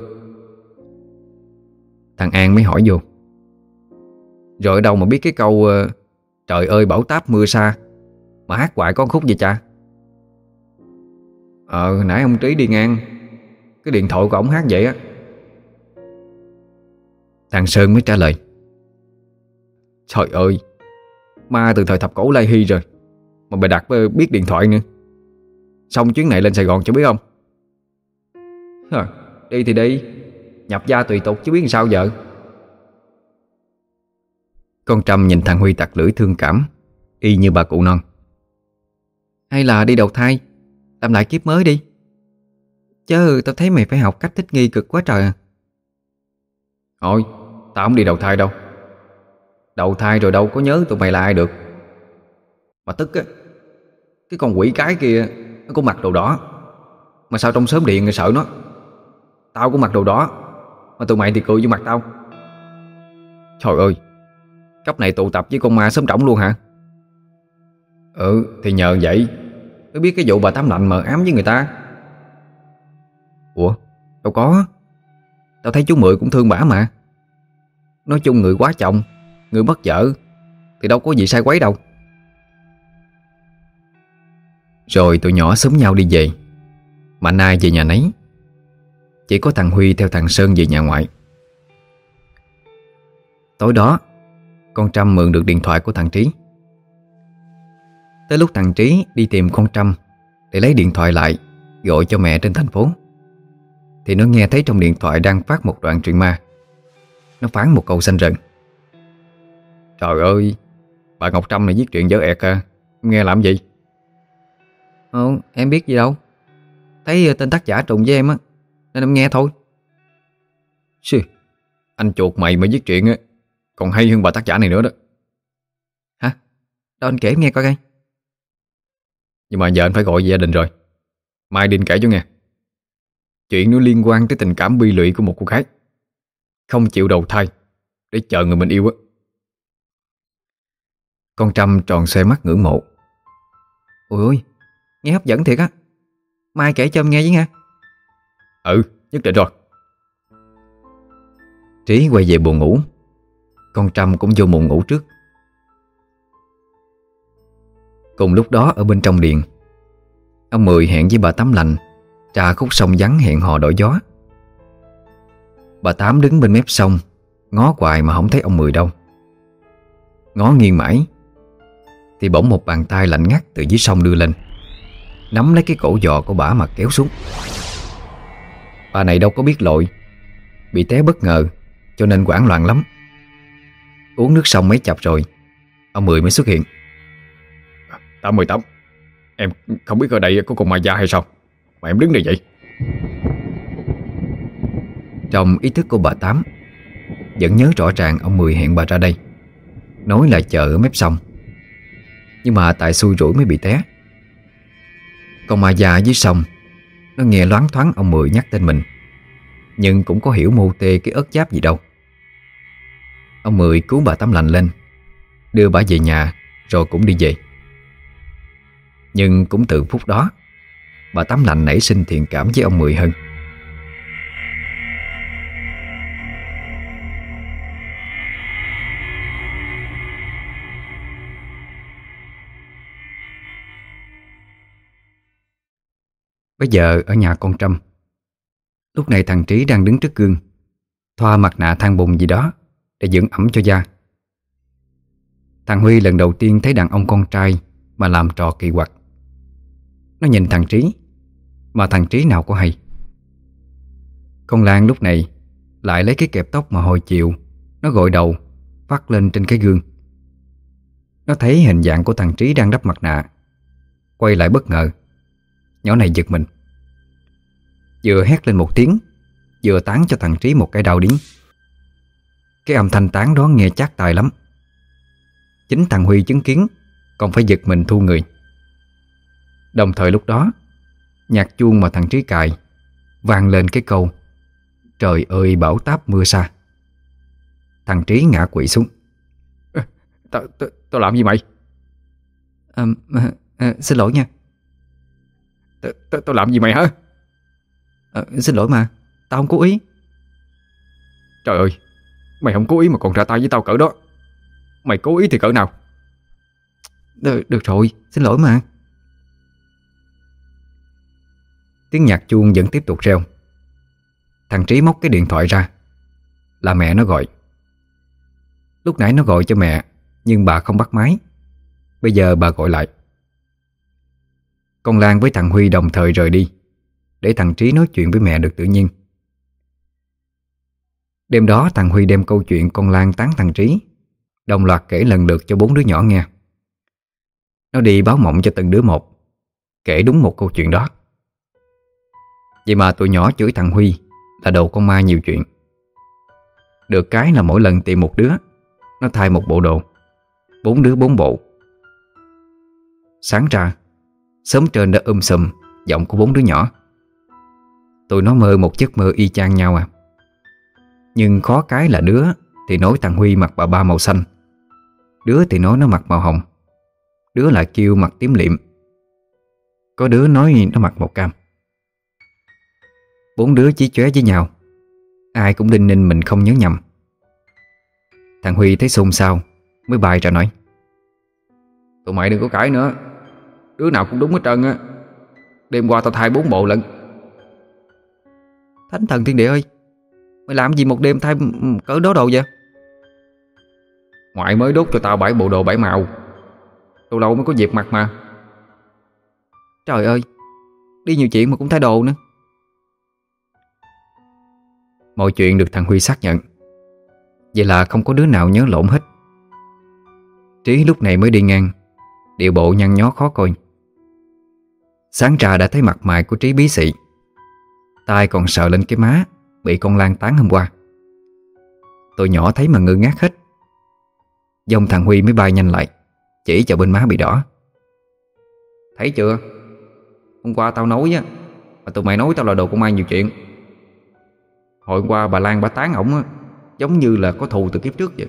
S1: Thằng An mới hỏi vô.
S2: Rồi ở đâu mà biết cái câu uh, Trời ơi bão táp mưa xa Mà hát hoài con khúc vậy cha Ờ nãy ông Trí đi ngang Cái điện thoại của ông hát vậy á.
S1: Thằng Sơn mới trả lời.
S2: Trời ơi Ma từ thời thập cổ Lai Hy rồi mà bà đặt biết điện thoại nữa. Xong chuyến này lên Sài Gòn cho biết không? À, Đi thì đi. Nhập gia tùy tục chứ biết làm sao vợ
S1: Con Trâm nhìn thằng Huy tặc lưỡi thương cảm Y như bà cụ non.
S3: Hay là đi đầu thai Làm lại kiếp mới đi. Chứ tao thấy mày phải học cách thích nghi cực quá trời à.
S2: Thôi Tao không đi đầu thai đâu. Đầu thai rồi đâu có nhớ tụi mày là ai được. Mà tức á, Cái con quỷ cái kia, Nó cũng mặc đồ đỏ. Mà sao trong sớm điện người sợ nó? Tao cũng mặc đồ đỏ, Mà tụi mày thì cười vô mặt tao. Trời ơi Cấp này tụ tập với con ma sớm trọng luôn hả? Ừ thì nhờ vậy, Mới biết cái vụ bà Tám Lạnh mờ ám với người ta.
S1: Ủa,
S2: Đâu có. Tao thấy chú Mười cũng thương bả mà. Nói chung người quá chồng, Người mất vợ, Thì đâu có gì sai quấy đâu.
S1: Rồi tụi nhỏ sớm nhau đi về. Mạnh ai về nhà nấy. Chỉ có thằng Huy theo thằng Sơn về nhà ngoại. Tối đó, Con Trâm mượn được điện thoại của thằng Trí. Tới lúc thằng Trí đi tìm con Trâm Để lấy điện thoại lại, Gọi cho mẹ trên thành phố. Thì nó nghe thấy trong điện thoại đang phát một đoạn truyện ma. Nó phán một câu xanh rần.
S2: Trời ơi, Bà Ngọc Trâm này viết chuyện dở ẹt à Nghe làm gì?
S3: Ồ em biết gì đâu. Thấy tên tác giả trùng với em á Nên em nghe thôi.
S2: Xì, Anh chuột mày mà viết chuyện á Còn hay hơn bà tác giả này nữa đó.
S3: Hả? Đâu anh kể em nghe coi coi.
S2: Nhưng mà giờ anh phải gọi về gia đình rồi. Mai Đinh kể cho nghe. Chuyện nó liên quan tới tình cảm bi lụy của một cô gái. Không chịu đầu thai Để chờ người mình yêu á.
S1: Con Trâm tròn xoe mắt ngưỡng mộ.
S3: Ôi ôi Nghe hấp dẫn thiệt á. Mai kể cho em nghe với nha.
S2: Ừ nhất định rồi.
S1: Trí quay về buồn ngủ. Con Trâm cũng vô buồn ngủ trước. Cùng lúc đó ở bên trong điện, Ông Mười hẹn với bà Tám Lành, Trà khúc sông vắng hẹn hò đổi gió. Bà Tám đứng bên mép sông, Ngó hoài mà không thấy ông Mười đâu. Ngó nghiêng mãi, Thì bỗng một bàn tay lạnh ngắt từ dưới sông đưa lên. Nắm lấy cái cổ giò của bà mà kéo xuống. Bà này đâu có biết lội Bị té bất ngờ Cho nên quảng loạn lắm. Uống nước xong mấy chập rồi Ông Mười mới xuất hiện.
S2: Tám mười tám Em không biết ở đây có con ma da hay sao? Mà em đứng đây vậy.
S1: Trong ý thức của bà Tám Vẫn nhớ rõ ràng ông Mười hẹn bà ra đây Nói là chờ ở mép sông. Nhưng mà tại xui rủi mới bị té còn ma già dưới sông, Nó nghe loáng thoáng ông Mười nhắc tên mình. Nhưng cũng có hiểu mô tê cái ớt giáp gì đâu. Ông Mười cứu bà tấm lành lên, Đưa bà về nhà, Rồi cũng đi về. Nhưng cũng từ phút đó, Bà tấm lành nảy sinh thiện cảm với ông Mười hơn. Bây giờ ở nhà con Trâm. Lúc này thằng Trí đang đứng trước gương. Thoa mặt nạ than bùn gì đó Để dưỡng ẩm cho da. Thằng Huy lần đầu tiên thấy đàn ông con trai Mà làm trò kỳ quặc. Nó nhìn thằng Trí, Mà thằng Trí nào có hay. Con Lan lúc này Lại lấy cái kẹp tóc mà hồi chiều, Nó gội đầu, Vắt lên trên cái gương. Nó thấy hình dạng của thằng Trí đang đắp mặt nạ, Quay lại bất ngờ. Nhỏ này giật mình. Vừa hét lên một tiếng Vừa tán cho thằng Trí một cái đau điếng Cái âm thanh tán đó nghe chắc tài lắm. Chính thằng Huy chứng kiến Còn phải giật mình thu người. Đồng thời lúc đó Nhạc chuông mà thằng Trí cài vang lên cái câu Trời ơi bão táp mưa xa. Thằng Trí ngã quỵ xuống.
S2: Tao tao làm gì mày?
S3: À, à, à, Xin lỗi nha.
S2: Tao làm gì mày hả?
S3: À, Xin lỗi mà Tao không cố ý.
S2: Trời ơi Mày không cố ý mà còn ra tay với tao cỡ đó. Mày cố ý thì cỡ nào?
S3: Được, được rồi Xin lỗi mà.
S1: Tiếng nhạc chuông vẫn tiếp tục reo. Thằng Trí móc cái điện thoại ra. Là mẹ nó gọi. Lúc nãy nó gọi cho mẹ Nhưng bà không bắt máy. Bây giờ bà gọi lại con Lan với thằng Huy đồng thời rời đi, Để thằng Trí nói chuyện với mẹ được tự nhiên. Đêm đó thằng Huy đem câu chuyện con Lan tán thằng Trí, Đồng loạt kể lần lượt cho bốn đứa nhỏ nghe. Nó đi báo mộng cho từng đứa một, Kể đúng một câu chuyện đó. Vậy mà tụi nhỏ chửi thằng Huy Là đồ con ma nhiều chuyện. Được cái là mỗi lần tìm một đứa, Nó thay một bộ đồ, Bốn đứa bốn bộ. Sáng ra Sớm trên đã um sùm, Giọng của bốn đứa nhỏ. Tụi nó mơ một giấc mơ y chang nhau à. Nhưng khó cái là đứa Thì nói thằng Huy mặc bà ba màu xanh. Đứa thì nói nó mặc màu hồng. Đứa lại kêu mặc tím liệm. Có đứa nói nó mặc màu cam. Bốn đứa chỉ chóe với nhau. Ai cũng đinh ninh mình không nhớ nhầm. Thằng Huy thấy xôn xao, Mới bài ra nói.
S2: Tụi mày đừng có cãi nữa. Đứa nào cũng đúng hết trơn á. Đêm qua tao thay bốn bộ lận.
S3: Thánh thần thiên địa ơi, Mày làm gì một đêm thay cỡ đó đồ vậy?
S2: Ngoại mới đốt cho tao bảy bộ đồ bảy màu. Lâu lâu mới có dịp mặc mà.
S3: Trời ơi, Đi nhiều chuyện mà cũng thay đồ nữa.
S1: Mọi chuyện được thằng Huy xác nhận. Vậy là không có đứa nào nhớ lộn hết. Trí lúc này mới đi ngang, Điệu bộ nhăn nhó khó coi. Sáng trà đã thấy mặt mày của Trí bí xị tay còn sợ lên cái má, Bị con Lan tán hôm qua. Tụi nhỏ thấy mà ngơ ngác hết. Dông thằng Huy mới bay nhanh lại, Chỉ cho bên má bị đỏ.
S2: Thấy chưa? Hôm qua tao nói á, Mà tụi mày nói tao là đồ công an nhiều chuyện. Hồi qua bà Lan bà tán ổng á, Giống như là có thù từ kiếp trước vậy.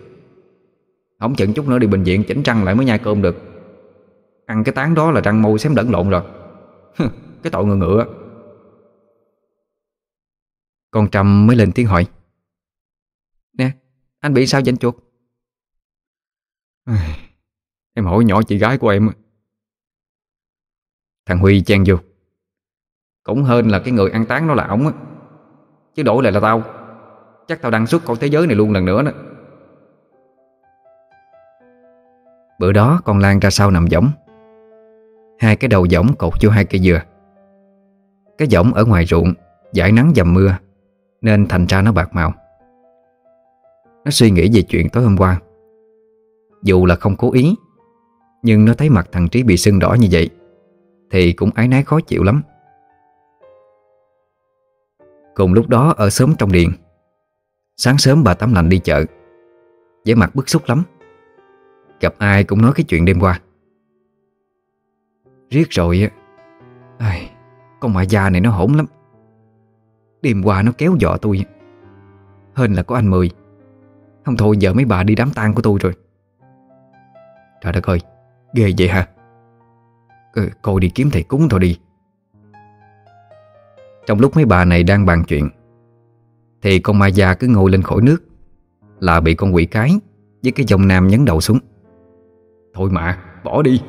S2: Ổng chừng chút nữa đi bệnh viện chỉnh răng lại mới nhai cơm được. Ăn cái tán đó là răng môi xém lẫn lộn rồi. Cái tội ngựa ngựa.
S1: Con Trâm mới lên tiếng hỏi.
S3: Nè, Anh bị sao danh chuột?
S2: Em hỏi nhỏ chị gái của em
S1: Thằng Huy chen vô.
S2: Cũng hơn là cái người ăn tán nó là ổng á. Chứ đổi lại là tao. Chắc tao đăng xuất khỏi thế giới này luôn lần nữa đó.
S1: Bữa đó con Lan ra sau nằm giống. Hai cái đầu võng cột vô hai cây dừa. Cái võng ở ngoài ruộng, Giải nắng dầm mưa, Nên thành ra nó bạc màu. Nó suy nghĩ về chuyện tối hôm qua. Dù là không cố ý, Nhưng nó thấy mặt thằng Trí bị sưng đỏ như vậy, Thì cũng ái nái khó chịu lắm. Cùng lúc đó, ở sớm trong điện Sáng sớm bà Tám Lành đi chợ vẻ mặt bức xúc lắm. Gặp ai cũng nói cái chuyện đêm qua. Riết rồi á. Ai, Con mạ già này nó hỗn lắm. Đêm qua nó kéo dọ tôi Hên là có anh Mười. Không thôi giờ mấy bà đi đám tang của tôi rồi. Trời đất ơi Ghê vậy hả? Ừ, Cô đi kiếm thầy cúng thôi đi. Trong lúc mấy bà này đang bàn chuyện Thì con ma già cứ ngồi lên khỏi nước Là bị con quỷ cái Với cái dòng nam nhấn đầu xuống.
S2: Thôi mà bỏ đi.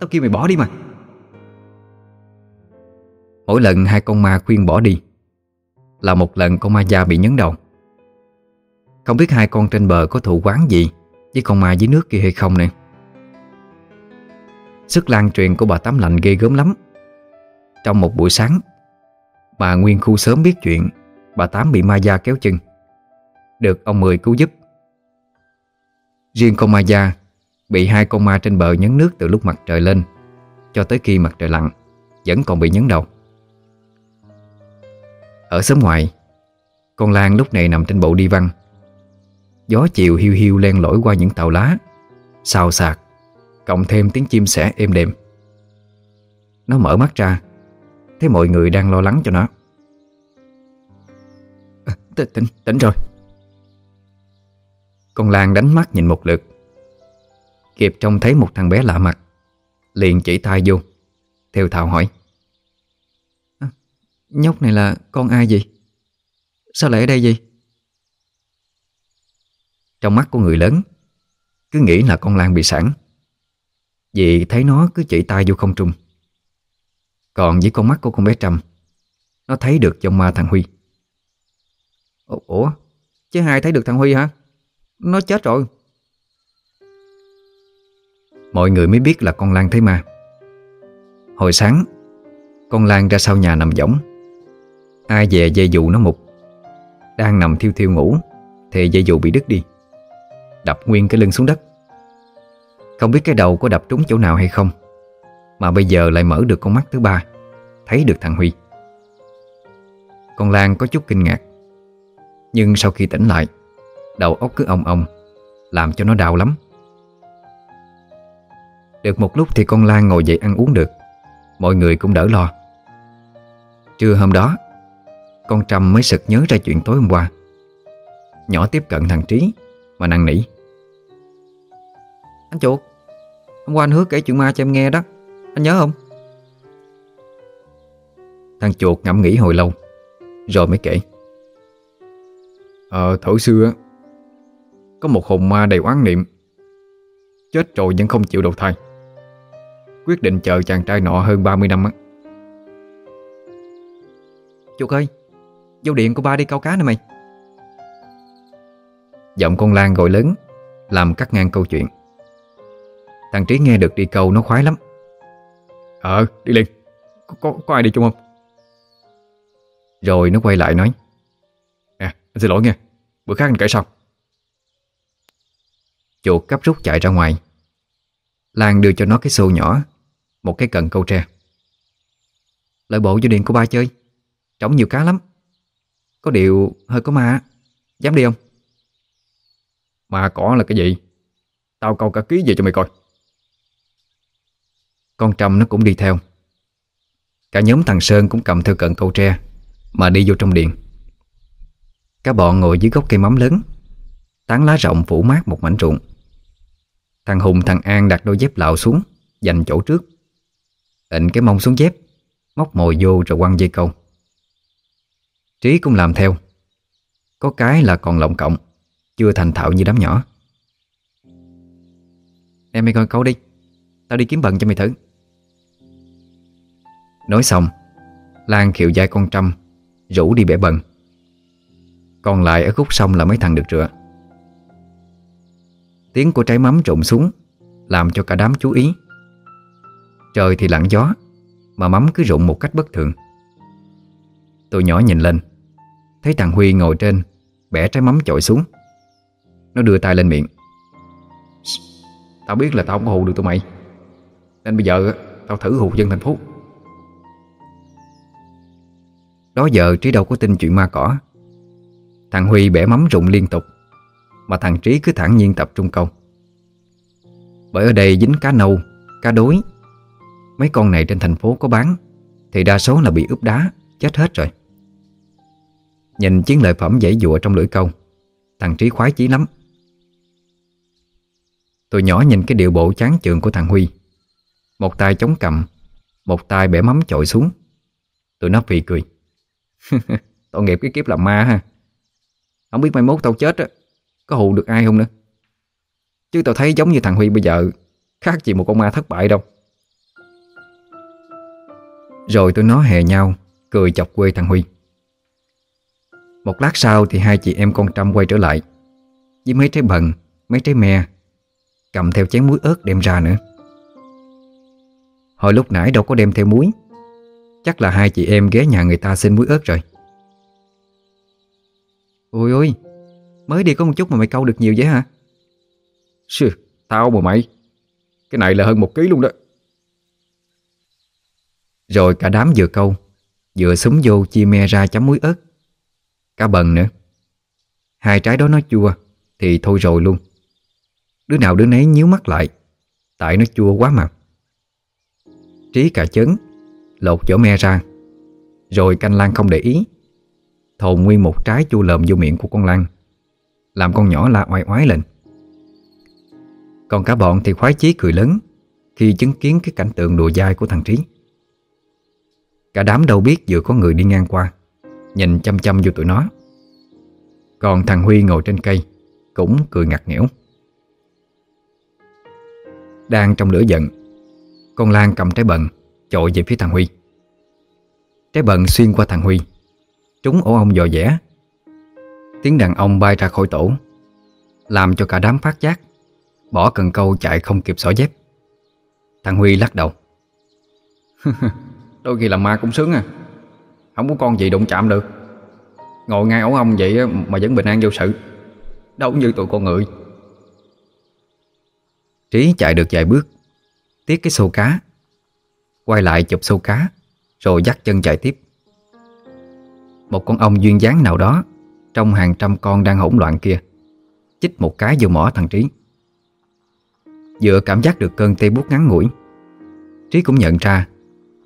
S3: Tao kêu mày bỏ đi mà.
S1: Mỗi lần hai con ma khuyên bỏ đi, Là một lần con ma già bị nhấn đầu. Không biết hai con trên bờ có thù quán gì Với con ma dưới nước kia hay không nè Sức lan truyền của bà Tám Lạnh ghê gớm lắm. Trong một buổi sáng, Bà Nguyên Khu sớm biết chuyện Bà Tám bị ma da kéo chân. Được ông Mười cứu giúp. Riêng con ma da Bị hai con ma trên bờ nhấn nước từ lúc mặt trời lên Cho tới khi mặt trời lặn Vẫn còn bị nhấn đầu. Ở xóm ngoài Con Lan lúc này nằm trên bộ đi văn Gió chiều hiu hiu len lỏi qua những tàu lá Xào xạc Cộng thêm tiếng chim sẻ êm đềm. Nó mở mắt ra Thấy mọi người đang lo lắng cho nó. Ờ, à, tỉnh, tỉnh rồi. Con Lan đánh mắt nhìn một lượt. Kịp trông thấy một thằng bé lạ mặt. Liền chỉ tay vô. Theo thào hỏi. À, Nhóc này là con ai gì Sao lại ở đây gì Trong mắt của người lớn Cứ nghĩ là con Lan bị sản Vì thấy nó cứ chỉ tay vô không trung. Còn với con mắt của con bé Trâm Nó thấy được trong ma thằng Huy. Ủa Chứ hai thấy được thằng Huy hả? Nó chết rồi Mọi người mới biết là con Lan thấy ma. Hồi sáng, Con Lan ra sau nhà nằm võng. Ai về dây dụ nó mục. Đang nằm thiêu thiêu ngủ, Thì dây dụ bị đứt đi. Đập nguyên cái lưng xuống đất. Không biết cái đầu có đập trúng chỗ nào hay không, Mà bây giờ lại mở được con mắt thứ ba, Thấy được thằng Huy. Con Lan có chút kinh ngạc, Nhưng sau khi tỉnh lại, Đầu óc cứ ong ong, Làm cho nó đau lắm được một lúc thì con Lan ngồi dậy ăn uống được. Mọi người cũng đỡ lo. Trưa hôm đó, Con Trâm mới sực nhớ ra chuyện tối hôm qua. Nhỏ tiếp cận thằng Trí, Mà năn nỉ. Anh chuột, Hôm qua anh hứa kể chuyện ma cho em nghe đó. Anh nhớ không? Thằng chuột ngẫm nghĩ hồi lâu, Rồi mới kể.
S2: Ờ thở xưa Có một hồn ma đầy oán niệm, Chết rồi vẫn không chịu đầu thai. Quyết định chờ chàng trai nọ hơn 30 năm á.
S3: Chuột ơi Vô điện của ba đi câu cá nè mày.
S1: Giọng con Lan gọi lớn Làm cắt ngang câu chuyện. Thằng Trí nghe được đi câu nó khoái lắm.
S2: Ờ đi liền. Có, có, có ai đi chung không?
S1: Rồi nó quay lại nói.
S2: À anh xin lỗi nha Bữa khác anh kể sau.
S1: Chuột cấp rút chạy ra ngoài. Lan đưa cho nó cái xô nhỏ một cái cần câu tre. Lợi bộ vô điện của ba chơi. Trống nhiều cá lắm. Có điều hơi có ma Dám đi không?
S2: Ma cỏ là cái gì? Tao câu cả ký về cho mày coi.
S1: Con Trâm nó cũng đi theo. Cả nhóm thằng Sơn cũng cầm theo cận câu tre Mà đi vô trong điện. Cả bọn ngồi dưới gốc cây mắm lớn, Tán lá rộng phủ mát một mảnh ruộng. Thằng Hùng, thằng An đặt đôi dép lạo xuống, Dành chỗ trước. Định cái mông xuống dép Móc mồi vô rồi quăng dây câu. Trí cũng làm theo. Có cái là còn lộng cộng Chưa thành thạo như đám nhỏ. Em mày coi câu đi, Tao đi kiếm bận cho mày thử. Nói xong, Lan khiệu dai con trăm Rủ đi bẻ bần. Còn lại ở khúc sông là mấy thằng được rửa. Tiếng của trái mắm trộn xuống, Làm cho cả đám chú ý. Trời thì lặng gió, Mà mắm cứ rụng một cách bất thường. Tôi nhỏ nhìn lên, Thấy thằng Huy ngồi trên, Bẻ trái mắm chọi xuống. Nó đưa tay lên miệng.
S2: Tao biết là tao không có hù được tụi mày, Nên bây giờ tao thử hù dân thành phố.
S1: Đó giờ Trí đâu có tin chuyện ma cỏ. Thằng Huy bẻ mắm rụng liên tục, Mà thằng Trí cứ thẳng nhiên tập trung câu. Bởi ở đây dính cá nâu, Cá đối Mấy con này trên thành phố có bán, Thì đa số là bị ướp đá, Chết hết rồi. Nhìn chiến lợi phẩm dãy dụa trong lưỡi câu, Thằng Trí khoái chí lắm. Tụi nhỏ nhìn cái điệu bộ chán chường của thằng Huy. Một tay chống cầm Một tay bẻ mắm chội xuống. Tụi nó phì cười. cười. Tội nghiệp cái kiếp làm ma ha. Không biết mai mốt tao chết á, Có hù được ai không nữa? Chứ tao thấy giống như thằng Huy bây giờ, Khác gì một con ma thất bại đâu rồi tụi nó hè nhau Cười chọc quê thằng Huy. Một lát sau thì hai chị em con Trâm quay trở lại. Với mấy trái bần Mấy trái me Cầm theo chén muối ớt đem ra nữa. Hồi lúc nãy đâu có đem theo muối. Chắc là hai chị em ghé nhà người ta xin muối ớt rồi. Ôi ôi Mới đi có một chút mà mày câu được nhiều vậy hả?
S2: Sư, tao mà mày. Cái này là hơn một ký luôn đó.
S1: Rồi cả đám vừa câu, Vừa súng vô chia me ra chấm muối ớt. Cá bần nữa. Hai trái đó nó chua, Thì thôi rồi luôn. Đứa nào đứa nấy nhíu mắt lại, Tại nó chua quá mà. Trí cả chấn Lột vỏ me ra. Rồi canh lan không để ý. Thồn nguyên một trái chua lợm vô miệng của con Lan, Làm con nhỏ la oai oái lên. Còn cả bọn thì khoái chí cười lớn Khi chứng kiến cái cảnh tượng đùa dai của thằng Trí. Cả đám đâu biết vừa có người đi ngang qua. Nhìn chăm chăm vô tụi nó. Còn thằng Huy ngồi trên cây, Cũng cười ngặt nghẽo. Đang trong lửa giận, Con Lan cầm trái bần Chội về phía thằng Huy. Trái bần xuyên qua thằng Huy. Trúng ổ ông dò dẻ. Tiếng đàn ông bay ra khỏi tổ, Làm cho cả đám phát giác. Bỏ cần câu chạy không kịp xỏ dép. Thằng Huy lắc đầu.
S2: Đôi khi làm ma cũng sướng à. Không có con gì đụng chạm được. Ngồi ngay ổ ông vậy mà vẫn bình an vô sự. Đâu như tụi con người.
S1: Trí chạy được vài bước, Tiếc cái xô cá. Quay lại chụp xô cá, Rồi dắt chân chạy tiếp. Một con ong duyên dáng nào đó, Trong hàng trăm con đang hỗn loạn kia, Chích một cái vô mỏ thằng Trí. Dựa cảm giác được cơn tê bút ngắn ngủi, Trí cũng nhận ra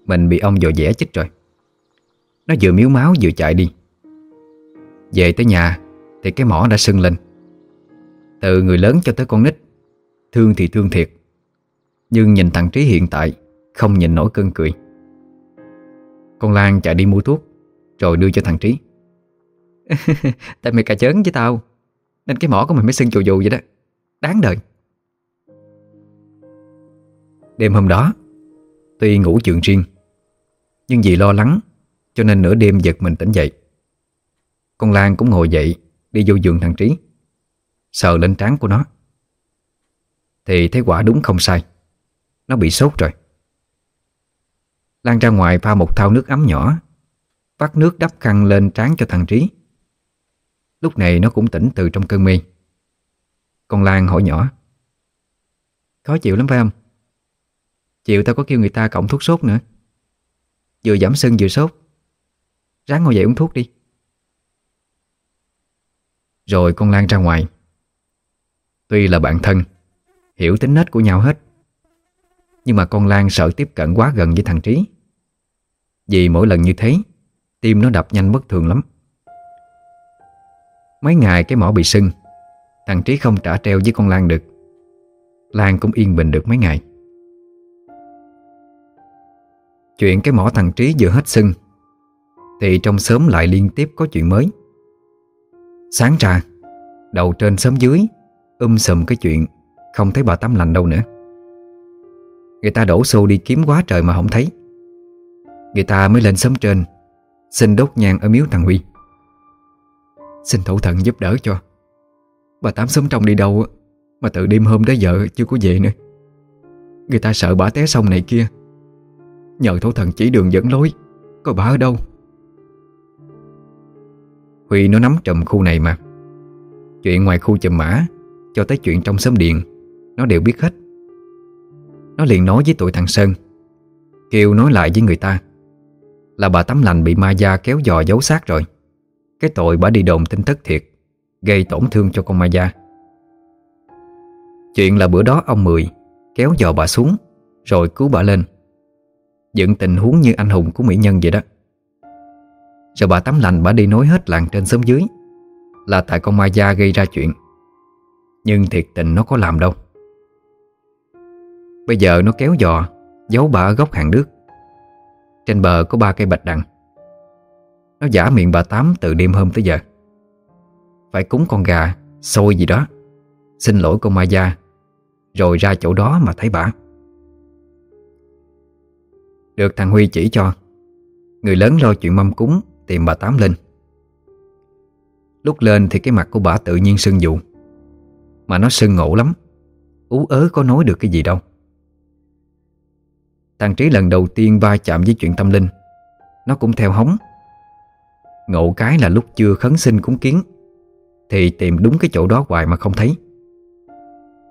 S1: mình bị ông dò dẻ chết rồi. Nó vừa miếu máu vừa chạy đi. Về tới nhà, Thì cái mỏ đã sưng lên. Từ người lớn cho tới con nít, Thương thì thương thiệt. Nhưng nhìn thằng Trí hiện tại, Không nhìn nổi cơn cười. Con Lan chạy đi mua thuốc, Rồi đưa cho thằng Trí. Tại mày cà chớn với tao, Nên cái mỏ của mày mới sưng chù dù vậy đó. Đáng đời. Đêm hôm đó, Tuy ngủ trường riêng. Nhưng vì lo lắng, Cho nên nửa đêm giật mình tỉnh dậy. Con Lan cũng ngồi dậy, Đi vô giường thằng Trí. Sờ lên trán của nó. Thì thấy quả đúng không sai. Nó bị sốt rồi. Lan ra ngoài pha một thau nước ấm nhỏ, Vắt nước đắp khăn lên trán cho thằng Trí. Lúc này nó cũng tỉnh từ trong cơn mê. Con Lan hỏi nhỏ, Khó chịu lắm phải không? Chịu tao có kêu người ta cộng thuốc sốt nữa. Vừa giảm sưng vừa sốt. Ráng ngồi dậy uống thuốc đi. Rồi con Lan ra ngoài. Tuy là bạn thân, Hiểu tính nết của nhau hết, Nhưng mà con Lan sợ tiếp cận quá gần với thằng Trí. Vì mỗi lần như thế, Tim nó đập nhanh bất thường lắm. Mấy ngày cái mỏ bị sưng, Thằng Trí không trả treo với con Lan được. Lan cũng yên bình được mấy ngày. Chuyện cái mỏ thằng Trí vừa hết sưng, Thì trong xóm lại liên tiếp có chuyện mới. Sáng ra, Đầu trên xóm dưới Um sùm cái chuyện Không thấy bà Tám lành đâu nữa. Người ta đổ xô đi kiếm quá trời mà không thấy. Người ta mới lên xóm trên, Xin đốt nhang ở miếu thằng Huy. Xin thủ thần giúp đỡ cho. Bà Tám sống trong đi đâu Mà từ đêm hôm tới giờ chưa có về nữa. Người ta sợ bà té sông này kia Nhờ thổ thần chỉ đường dẫn lối Coi bà ở đâu? Huy nó nắm trầm khu này mà. Chuyện ngoài khu chùm mã, Cho tới chuyện trong xóm điện Nó đều biết hết. Nó liền nói với tụi thằng Sơn, Kêu nói lại với người ta, Là bà Tắm Lành bị ma gia kéo dò giấu xác rồi. Cái tội bà đi đồn tin thất thiệt, Gây tổn thương cho con ma gia. Chuyện là bữa đó ông Mười Kéo dò bà xuống, Rồi cứu bà lên. Dựng tình huống như anh hùng của mỹ nhân vậy đó. Rồi bà tắm lành, bà đi nói hết làng trên xóm dưới? Là tại con ma gia gây ra chuyện. Nhưng thiệt tình nó có làm đâu. Bây giờ nó kéo dò Giấu bà ở góc hàng nước. Trên bờ có ba cây bạch đằng. Nó giả miệng bà Tám từ đêm hôm tới giờ. Phải cúng con gà, Xôi gì đó. Xin lỗi con ma gia. Rồi ra chỗ đó mà thấy bà được thằng Huy chỉ cho. Người lớn lo chuyện mâm cúng, Tìm bà Tám lên Lúc lên thì cái mặt của bà tự nhiên sưng dụ. Mà nó sưng ngộ lắm. Ú ớ có nói được cái gì đâu. Thằng Trí lần đầu tiên va chạm với chuyện tâm linh. Nó cũng theo hóng Ngộ cái là lúc chưa khấn sinh cúng kiến, Thì tìm đúng cái chỗ đó hoài mà không thấy.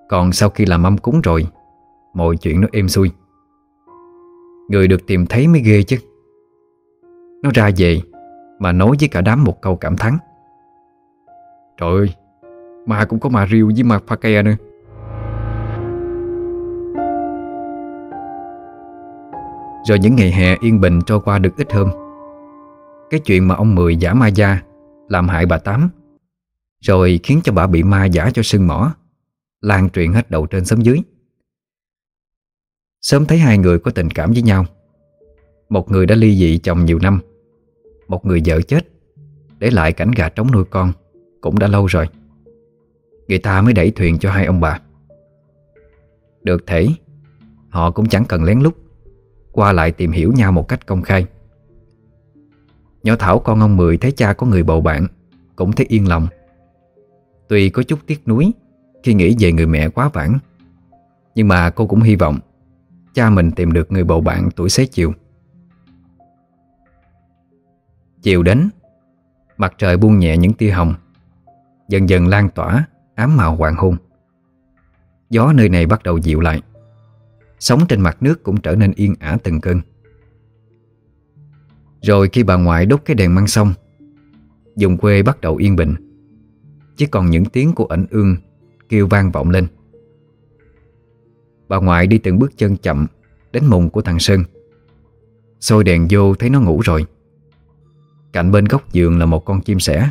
S1: Còn sau khi làm âm cúng rồi, Mọi chuyện nó êm xuôi. Người được tìm thấy mới ghê chứ. Nó ra về Mà nói với cả đám một câu cảm thán.
S2: Trời ơi, Ma cũng có ma riêu với ma pha ke nữa.
S1: Rồi những ngày hè yên bình trôi qua được ít hơn. Cái chuyện mà ông Mười giả ma gia Làm hại bà Tám, Rồi khiến cho bà bị ma giả cho sưng mỏ, Lan truyền hết đầu trên xóm dưới. Sớm thấy hai người có tình cảm với nhau. Một người đã ly dị chồng nhiều năm, Một người vợ chết. Để lại cảnh gà trống nuôi con Cũng đã lâu rồi. Người ta mới đẩy thuyền cho hai ông bà. Được thể, Họ cũng chẳng cần lén lút, Qua lại tìm hiểu nhau một cách công khai. Nhỏ Thảo con ông Mười thấy cha có người bầu bạn Cũng thấy yên lòng. Tuy có chút tiếc nuối Khi nghĩ về người mẹ quá vãng, Nhưng mà cô cũng hy vọng Cha mình tìm được người bầu bạn tuổi xế chiều. Chiều đến, Mặt trời buông nhẹ những tia hồng, Dần dần lan tỏa Ám màu hoàng hôn. Gió nơi này bắt đầu dịu lại, Sóng trên mặt nước cũng trở nên yên ả từng cơn. Rồi khi bà ngoại đốt cái đèn măng xong Dùng quê bắt đầu yên bình, Chỉ còn những tiếng của ảnh ương Kêu vang vọng lên. Bà ngoại đi từng bước chân chậm Đến mùng của thằng Sơn. Xôi đèn vô thấy nó ngủ rồi. Cạnh bên góc giường là một con chim sẻ.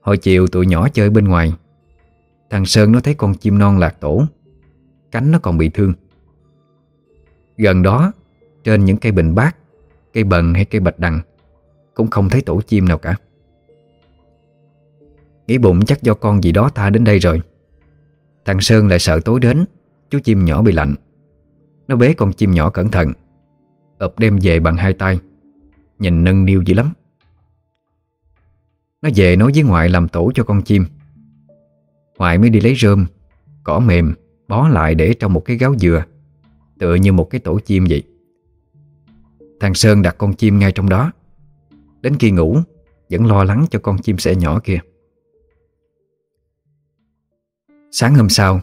S1: Hồi chiều tụi nhỏ chơi bên ngoài, Thằng Sơn nó thấy con chim non lạc tổ, Cánh nó còn bị thương. Gần đó, Trên những cây bình bát, Cây bần hay cây bạch đằng, Cũng không thấy tổ chim nào cả. Nghĩ bụng chắc do con gì đó tha đến đây rồi. Thằng Sơn lại sợ tối đến, Chú chim nhỏ bị lạnh. Nó bế con chim nhỏ cẩn thận, ập đem về bằng hai tay, Nhìn nâng niu dữ lắm. Nó về nói với ngoại làm tổ cho con chim. Ngoại mới đi lấy rơm, Cỏ mềm, Bó lại để trong một cái gáo dừa, Tựa như một cái tổ chim vậy. Thằng Sơn đặt con chim ngay trong đó. Đến khi ngủ, Vẫn lo lắng cho con chim sẻ nhỏ kia. Sáng hôm sau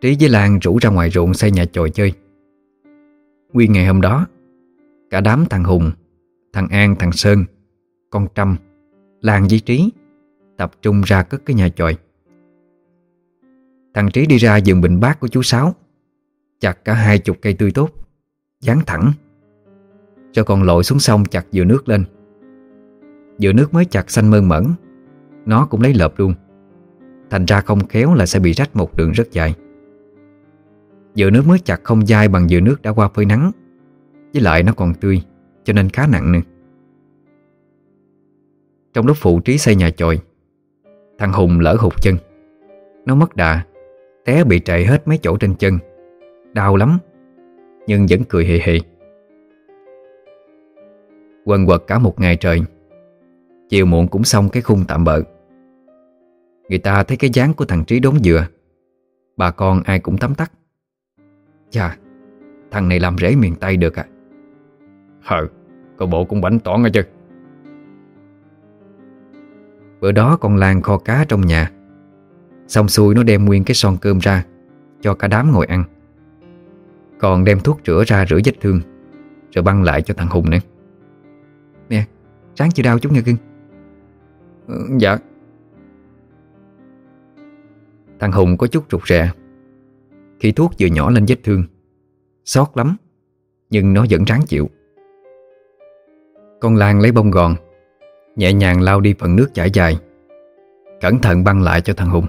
S1: Trí với Lan rủ ra ngoài ruộng xây nhà chòi chơi. Nguyên ngày hôm đó Cả đám thằng Hùng Thằng An, thằng Sơn Con Trâm Lan với Trí Tập trung ra cất cái nhà chòi Thằng Trí đi ra giường bình bát của chú Sáu Chặt cả hai chục cây tươi tốt Dán thẳng Cho con lội xuống sông chặt dừa nước lên. Dừa nước mới chặt xanh mơn mẫn Nó cũng lấy lợp luôn. Thành ra không khéo là sẽ bị rách một đường rất dài. Dừa nước mới chặt không dai bằng dừa nước đã qua phơi nắng, Với lại nó còn tươi, Cho nên khá nặng nữa. Trong lúc phụ trí xây nhà chòi, Thằng Hùng lỡ hụt chân. Nó mất đà, Té bị trệ hết mấy chỗ trên chân. Đau lắm, Nhưng vẫn cười hề hề. Quần quật cả một ngày trời, Chiều muộn cũng xong cái khung tạm bợ. Người ta thấy cái dáng của thằng Trí đốn dừa. Bà con ai cũng tắm tắt. Chà Thằng này làm rễ miền Tây được à?
S2: Hờ Cậu bộ cũng bảnh toán nghe chứ.
S1: Bữa đó con Lan kho cá trong nhà. Xong xuôi nó đem nguyên cái son cơm ra Cho cả đám ngồi ăn. Còn đem thuốc rửa ra rửa vết thương Rồi băng lại cho thằng Hùng nữa. Nè Sáng chịu đau chút nha cưng
S2: ừ, Dạ.
S1: Thằng Hùng có chút rụt rè. Khi thuốc vừa nhỏ lên vết thương, Xót lắm, Nhưng nó vẫn ráng chịu. Con Lan lấy bông gòn, Nhẹ nhàng lau đi phần nước chảy dài, Cẩn thận băng lại cho thằng Hùng.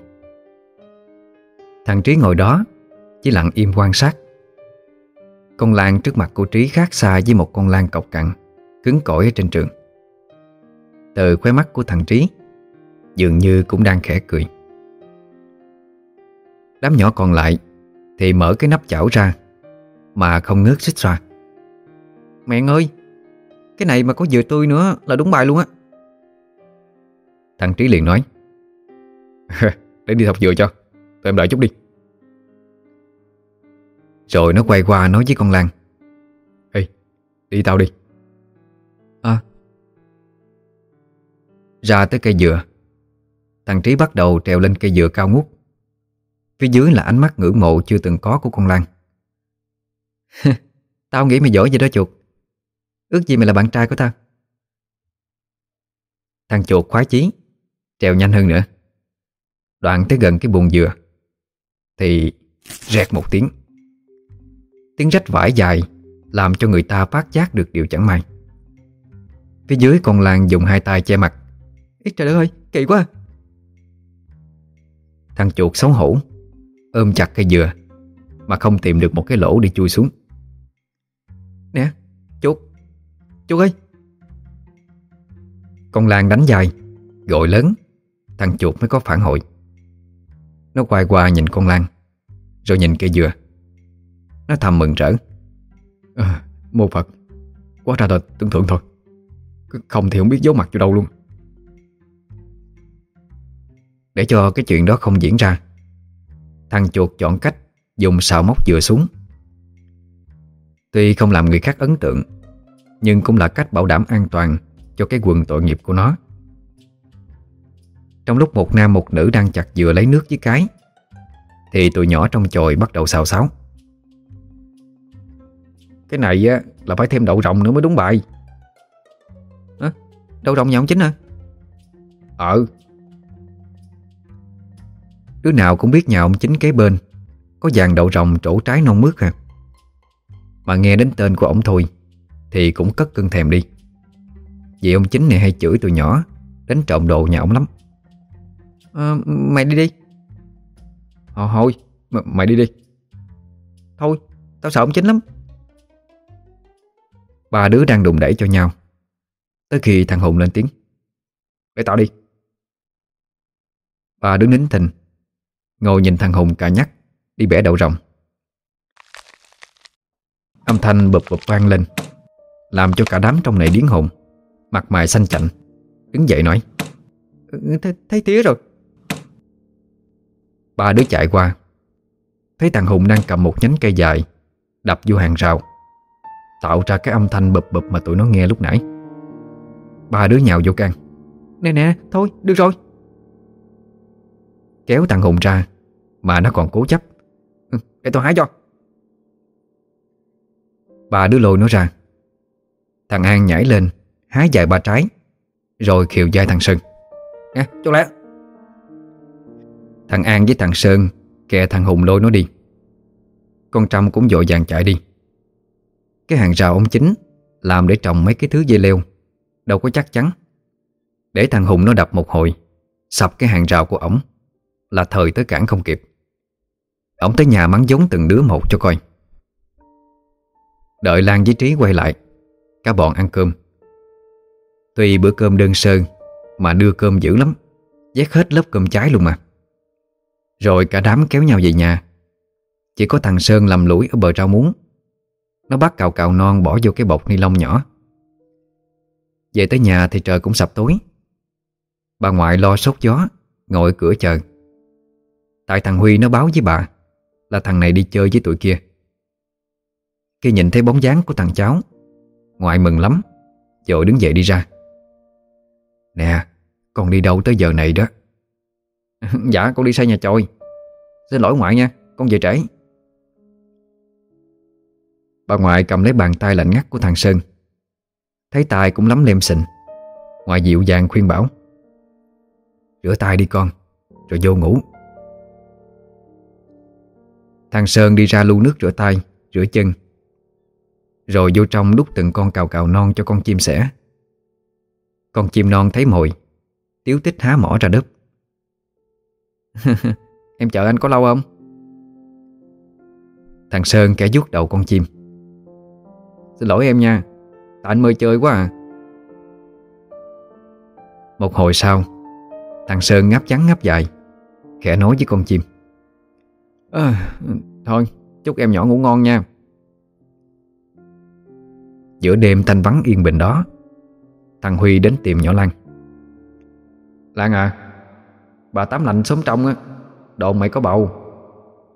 S1: Thằng Trí ngồi đó, Chỉ lặng im quan sát. Con Lan trước mặt cô Trí khác xa Với một con Lan cọc cằn, Cứng cỏi ở trên trường. Từ khóe mắt của thằng Trí Dường như cũng đang khẽ cười. Đám nhỏ còn lại Thì mở cái nắp chảo ra Mà không ngớt xích xoa. Mẹ ơi Cái này mà có dừa tươi nữa là đúng bài luôn á.
S2: Thằng Trí liền nói Để đi thọc dừa cho Tụi em đợi chút đi.
S1: Rồi nó quay qua nói với con Lan
S2: Ê Đi tao đi.
S1: À. Ra tới cây dừa Thằng Trí bắt đầu trèo lên cây dừa cao ngút Phía dưới là ánh mắt ngưỡng mộ chưa từng có của con Lan. Tao nghĩ mày giỏi vậy đó chuột. Ước gì mày là bạn trai của tao. Thằng chuột khoái chí Trèo nhanh hơn nữa. Đoạn tới gần cái bồn dừa Thì rẹt một tiếng. Tiếng rách vải dài Làm cho người ta phát giác được điều chẳng may. Phía dưới con Lan dùng hai tay che mặt. Ít trời đất ơi, kỳ quá. Thằng chuột xấu hổ. Ôm chặt cây dừa Mà không tìm được một cái lỗ để chui xuống. Nè, chuột Chuột ơi. Con Lan đánh dài Gọi lớn Thằng chuột mới có phản hồi. Nó quay qua nhìn con Lan Rồi nhìn cây dừa. Nó thầm mừng rỡ.
S2: À, Mô Phật Quá ra là tưởng tượng thôi. Không thì không biết giấu mặt vô đâu luôn.
S1: Để cho cái chuyện đó không diễn ra Thằng chuột chọn cách Dùng xào móc dừa xuống. Tuy không làm người khác ấn tượng Nhưng cũng là cách bảo đảm an toàn Cho cái quần tội nghiệp của nó. Trong lúc một nam một nữ đang chặt dừa lấy nước với cái Thì tụi nhỏ trong chòi bắt đầu xào xáo.
S2: Cái này á là phải thêm đậu rồng nữa mới đúng bài.
S3: À, Đậu rồng nhà ông chính hả?
S2: Ờ.
S1: Đứa nào cũng biết nhà ông chính kế bên. Có dàn đậu rồng trổ trái non mướt à. Mà nghe đến tên của ông thôi Thì cũng cất cơn thèm đi. Vì ông chính này hay chửi tụi nhỏ Đánh trộm đồ nhà ông lắm.
S3: À, Mày đi đi.
S2: Thôi thôi Mày đi đi.
S3: Thôi tao sợ ông chính lắm.
S1: Ba đứa đang đùng đẩy cho nhau. Tới khi thằng Hùng lên tiếng
S2: Để tao đi.
S1: Ba đứa nín thình Ngồi nhìn thằng Hùng cả nhắc Đi bẻ đậu rồng. Âm thanh bụp bụp vang lên Làm cho cả đám trong này điến hồn Mặt mày xanh chạnh Đứng dậy nói
S3: ừ, Th Thấy tía rồi.
S1: Ba đứa chạy qua Thấy thằng Hùng đang cầm một nhánh cây dài Đập vô hàng rào Tạo ra cái âm thanh bụp bụp mà tụi nó nghe lúc nãy. Ba đứa nhào vô can.
S3: Nè nè, thôi, được rồi.
S1: Kéo thằng Hùng ra Mà nó còn cố chấp.
S3: Ừ, Để tôi hái cho.
S1: Ba đứa lôi nó ra. Thằng An nhảy lên Hái dài ba trái Rồi khiều dai thằng Sơn.
S3: Nè, cho lẹ
S1: Thằng An với thằng Sơn Kè thằng Hùng lôi nó đi. Con Trâm cũng dội vàng chạy đi. Cái hàng rào ông chính Làm để trồng mấy cái thứ dây leo Đâu có chắc chắn. Để thằng Hùng nó đập một hồi Sập cái hàng rào của ổng Là thời tới cản không kịp ông tới nhà mắng giống từng đứa một cho coi. Đợi Lan với Trí quay lại, Cả bọn ăn cơm. Tuy bữa cơm đơn sơ, Mà đưa cơm dữ lắm, Vét hết lớp cơm trái luôn mà. Rồi cả đám kéo nhau về nhà. Chỉ có thằng Sơn làm lũi ở bờ rau muống. Nó bắt cào cào non bỏ vô cái bọc ni lông nhỏ. Về tới nhà thì trời cũng sập tối. Bà ngoại lo sốt gió, Ngồi cửa chờ. Tại thằng Huy nó báo với bà. Là thằng này đi chơi với tụi kia. Khi nhìn thấy bóng dáng của thằng cháu, Ngoại mừng lắm, Vội đứng dậy đi ra. Nè, Con đi đâu tới giờ này đó?
S3: Dạ con đi xây nhà chòi. Xin lỗi ngoại nha, Con về trễ.
S1: Bà ngoại cầm lấy bàn tay lạnh ngắt của thằng Sơn. Thấy tay cũng lắm lem xịn. Ngoại dịu dàng khuyên bảo, Rửa tay đi con, Rồi vô ngủ. Thằng Sơn đi ra lu nước rửa tay, Rửa chân. Rồi vô trong đút từng con cào cào non cho con chim sẻ. Con chim non thấy mồi, Tiếu tích há mỏ ra đớp
S3: Em chờ anh có lâu không?
S1: Thằng Sơn kẻ vuốt đầu con chim.
S3: Xin lỗi em nha, Tại anh mơ chơi quá à.
S1: Một hồi sau, Thằng Sơn ngáp trắng ngáp dài, Khẽ nói với con chim
S3: à, Thôi chúc em nhỏ ngủ ngon nha.
S1: Giữa đêm thanh vắng yên bình đó Thằng Huy đến tìm nhỏ Lan.
S3: Lan à Bà tắm lạnh sống trong á
S2: Đồn mày có bầu.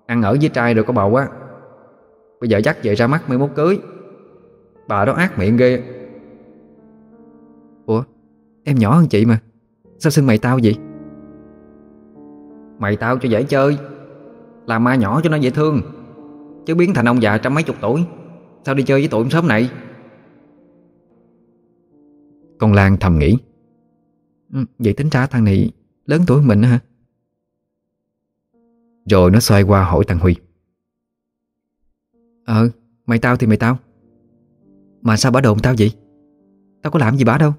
S2: Ăn ở với trai rồi có bầu á. Bây giờ dắt về ra mắt mới mốt cưới. Bà đó ác miệng ghê.
S3: Ủa em nhỏ hơn chị mà Sao xưng mày tao vậy?
S2: Mày tao cho dễ chơi. Làm ma nhỏ cho nó dễ thương. Chứ biến thành ông già trăm mấy chục tuổi Sao đi chơi với tụi em sớm này?
S1: Con Lan thầm nghĩ.
S3: Ừ, Vậy tính ra thằng này lớn tuổi mình hả?
S1: Rồi nó xoay qua hỏi thằng Huy.
S3: Ờ Mày tao thì mày tao. Mà sao bà đồn tao vậy? Tao có làm gì bà đâu?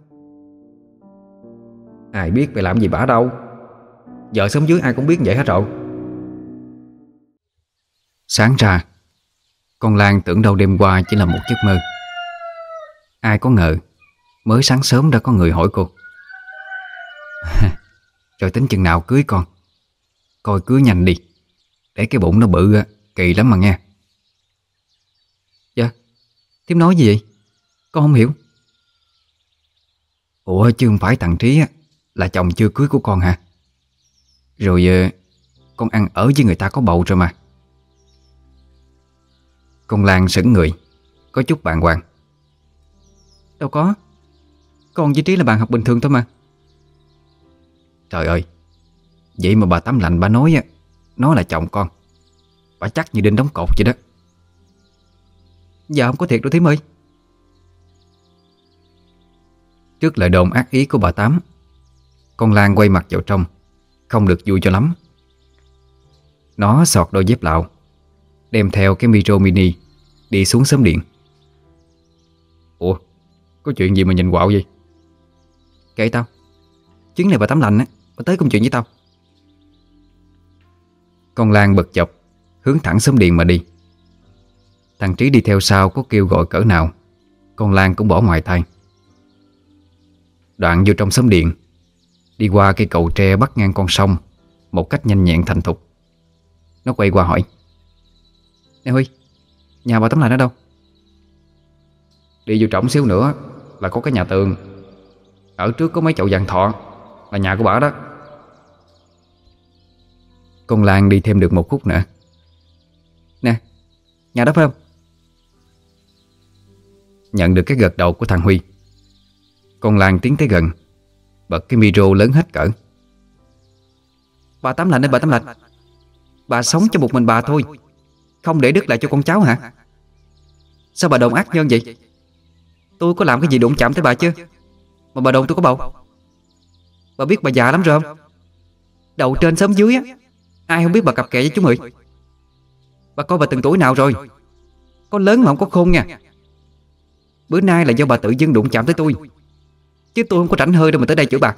S2: Ai biết mày làm gì bả đâu. Giờ sống dưới ai cũng biết vậy hết rồi
S1: Sáng ra, Con Lan tưởng đâu đêm qua chỉ là một giấc mơ. Ai có ngờ, Mới sáng sớm đã có người hỏi cô. Rồi tính chừng nào cưới con. Coi cưới nhanh đi. Để cái bụng nó bự Kỳ lắm mà nghe.
S3: Dạ Thím nói gì vậy? Con không hiểu.
S1: Ủa, chứ không phải thằng Trí Là chồng chưa cưới của con hả? Rồi ờ, Con ăn ở với người ta có bầu rồi mà. Con Lan sững người. Có chút bàng hoàng.
S3: Đâu có. Con với Trí là bạn học bình thường thôi mà.
S1: Trời ơi. Vậy mà bà Tám Lạnh bà nói á Nó là chồng con. Bà chắc như đinh đóng cột vậy đó.
S3: Dạ không có thiệt đâu thím ơi.
S1: Trước lời đồn ác ý của bà Tám Con Lan quay mặt vào trong Không được vui cho lắm. Nó sọt đôi dép lạo Đem theo cái micro mini, Đi xuống sớm điện.
S2: Ủa, Có chuyện gì mà nhìn quạo vậy?
S3: Kệ tao. Chuyến này bà tắm lạnh á, Bà tới công chuyện với tao.
S1: Con Lan bật chọc Hướng thẳng sớm điện mà đi. Thằng Trí đi theo sau có kêu gọi cỡ nào, Con Lan cũng bỏ ngoài tay Đoạn vô trong sớm điện, Đi qua cây cầu tre bắt ngang con sông, Một cách nhanh nhẹn thành thục. Nó quay qua hỏi
S3: Nè Huy, Nhà bà Tấm Lạnh ở đâu?
S2: Đi vô trỏng xíu nữa Là có cái nhà tường. Ở trước có mấy chậu vàng thọ, Là nhà của bà đó.
S1: Con Lan đi thêm được một khúc nữa.
S3: Nè, Nhà đó phải không?
S1: Nhận được cái gật đầu của thằng Huy. Con Lan tiến tới gần, Bật cái micro lớn hết cỡ.
S3: Bà Tám Lạnh ơi, bà Tám Lạnh. Bà sống cho một mình bà thôi. Không để đứt lại cho con cháu hả? Sao bà đồn ác nhân vậy? Tôi có làm cái gì đụng chạm tới bà chứ? Mà bà đồn tôi có bầu. Bà biết bà già lắm rồi không? Đầu trên sớm dưới á, Ai không biết bà cặp kè với chú Mười. Bà coi bà từng tuổi nào rồi? Có lớn mà không có khôn nha. Bữa nay là do bà tự dưng đụng chạm tới tôi. Chứ tôi không có rảnh hơi đâu mà tới đây chửi bà.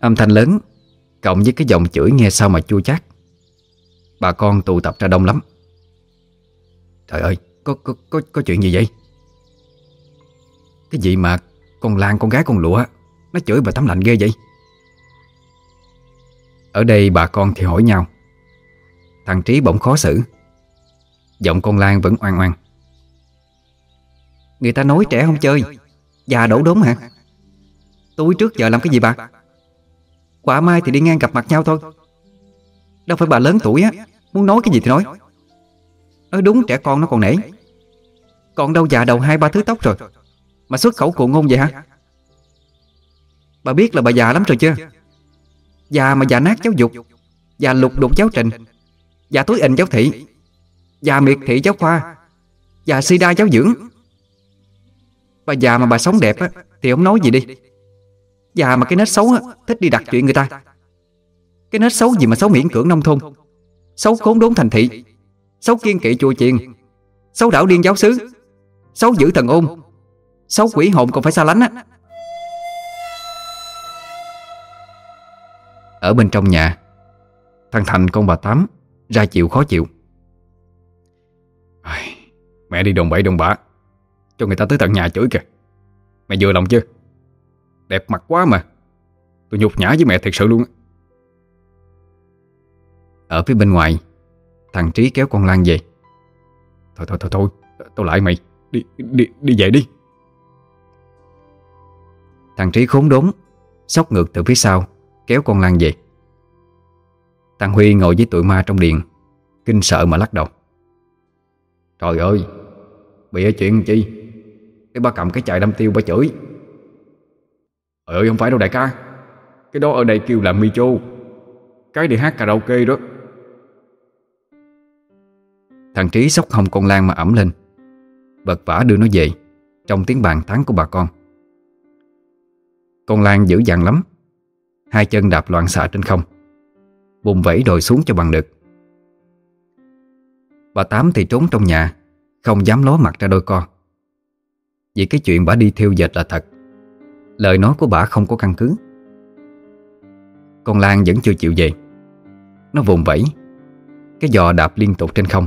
S1: Âm thanh lớn Cộng với cái giọng chửi nghe sao mà chua chát. Bà con tụ tập ra đông lắm. Trời ơi Có, có, có, có chuyện gì vậy? Cái gì mà Con Lan con gái con lụa Nó chửi bà tắm lạnh ghê vậy? Ở đây bà con thì hỏi nhau. Thằng Trí bỗng khó xử. Giọng con Lan vẫn oan oan
S3: Người ta nói trẻ không chơi. Già đổ đốm hả? Tôi trước giờ làm cái gì bà? Quả mai thì đi ngang gặp mặt nhau thôi. Đâu phải bà lớn tuổi á, Muốn nói cái gì thì nói. Nói đúng trẻ con nó còn nể. Còn đâu già đầu hai ba thứ tóc rồi, Mà xuất khẩu cụ ngôn vậy hả? Bà biết là bà già lắm rồi chưa Già mà già nát giáo dục, Già lục đục giáo trình, Già túi ịnh giáo thị, Già miệt thị giáo khoa, Già si đa giáo dưỡng. Bà già mà bà sống đẹp á, Thì không nói gì đi. Già mà cái nết xấu á, Thích đi đặt chuyện người ta. Cái nết xấu gì mà xấu miễn cưỡng nông thôn? Xấu khốn đốn thành thị. Xấu kiên kỵ chùa chiền. Xấu đảo điên giáo xứ. Xấu giữ thần ôn. Xấu quỷ hồn còn phải xa lánh á.
S1: Ở bên trong nhà, Thằng Thành con bà Tám Ra chịu khó chịu.
S2: Mẹ đi đồng bậy đồng bạ, Cho người ta tới tận nhà chửi kìa. Mẹ vừa lòng chưa? Đẹp mặt quá mà. Tôi nhục nhã với mẹ thật sự luôn á.
S1: Ở phía bên ngoài, Thằng Trí kéo con Lan về.
S2: Thôi thôi thôi thôi Tôi lại mày. Đi đi đi về đi.
S1: Thằng Trí khốn đốn Sóc ngược từ phía sau, Kéo con Lan về. Thằng Huy ngồi với tụi ma trong điện, Kinh sợ mà lắc đầu.
S2: Trời ơi Bị ở chuyện chi? Cái ba cầm cái chài đâm tiêu ba chửi. Trời ơi không phải đâu đại ca. Cái đó ở đây kêu là mi chô Cái đi hát karaoke đó.
S1: Thằng Trí sóc hông con Lan mà ẩm lên. Bật vả đưa nó về, Trong tiếng bàn tán của bà con. Con Lan dữ dằn lắm. Hai chân đạp loạn xạ trên không. Bùng vẫy đồi xuống cho bằng được. Bà Tám thì trốn trong nhà, Không dám ló mặt ra đôi con Vì cái chuyện bà đi thiêu dệt là thật. Lời nói của bà không có căn cứ. Con Lan vẫn chưa chịu về. Nó vùng vẫy. Cái giò đạp liên tục trên không.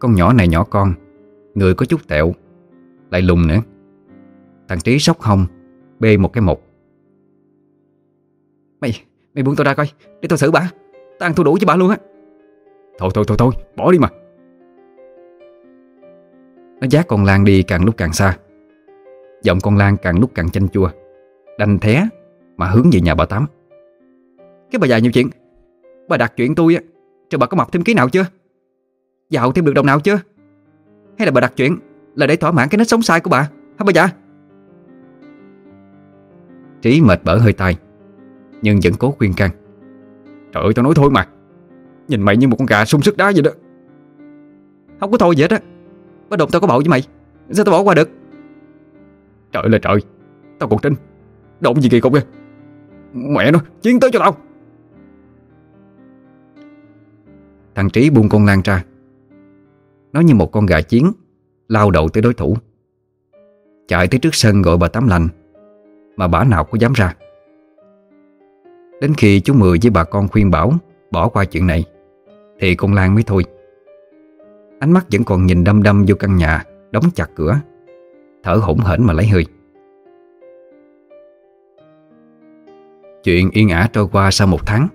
S1: Con nhỏ này nhỏ con Người có chút tẹo Lại lùng nữa. Thằng Trí sóc hông Bê một cái một
S3: Mày, mày buông tao ra coi Để tao xử bà. Tao ăn thua đủ với bà luôn á.
S2: Thôi thôi thôi thôi, bỏ đi mà.
S1: Nó giác con Lan đi càng lúc càng xa. Giọng con Lan càng lúc càng chanh chua. Đanh thé Mà hướng về nhà bà Tám.
S3: Cái bà già nhiều chuyện. Bà đặt chuyện tôi á Cho bà có mập thêm ký nào chưa? Dạo thêm được đồng nào chưa Hay là bà đặt chuyện Là để thỏa mãn cái nết sống sai của bà? Hả bà già?
S1: Trí mệt bở hơi tay, Nhưng vẫn cố khuyên can.
S2: Trời ơi, tao nói thôi mà. Nhìn mày như một con gà sung sức đá vậy đó.
S3: Không có thôi gì hết á Bà đụng tao có bầu với mày. Sao tao bỏ qua được?
S2: Trời là trời. Tao còn tin. Động gì kỳ cục kìa Mẹ nó, chiến tới cho tao.
S1: Thằng Trí buông con Lan ra nó như một con gà chiến, Lao đầu tới đối thủ. Chạy tới trước sân gọi bà Tám lành, Mà bà nào có dám ra. Đến khi chú Mười với bà con khuyên bảo Bỏ qua chuyện này, Thì con Lan mới thôi. Ánh mắt vẫn còn nhìn đâm đâm vô căn nhà, Đóng chặt cửa, Thở hổn hển mà lấy hơi. Chuyện yên ả trôi qua sau một tháng,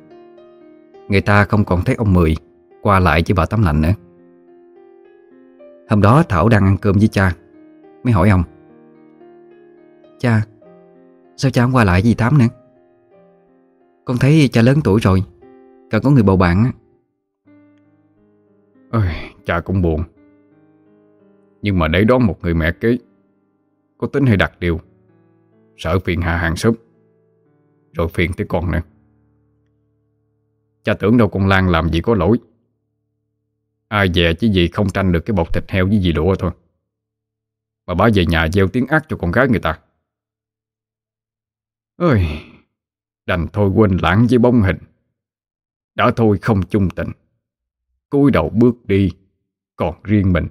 S1: Người ta không còn thấy ông Mười Qua lại với bà Tám Lạnh nữa. Hôm đó Thảo đang ăn cơm với cha. Mới hỏi ông. Cha Sao cha không qua lại với dì Tám nữa? Con thấy cha lớn tuổi rồi Cần có người bầu bạn á.
S2: Ôi, Cha cũng buồn. Nhưng mà để đón một người mẹ kế Có tính hay đặt điều. Sợ phiền hạ hàng xóm Rồi phiền tới con nữa. Cha tưởng đâu con Lan làm gì có lỗi. Ai dè chứ gì không tranh được cái bọc thịt heo với dì lụa thôi. Mà bà về nhà gieo tiếng ác cho con gái người ta. Ơi Đành thôi quên lãng với bóng hình. Đã thôi không chung tình. Cúi đầu bước đi, Còn riêng mình.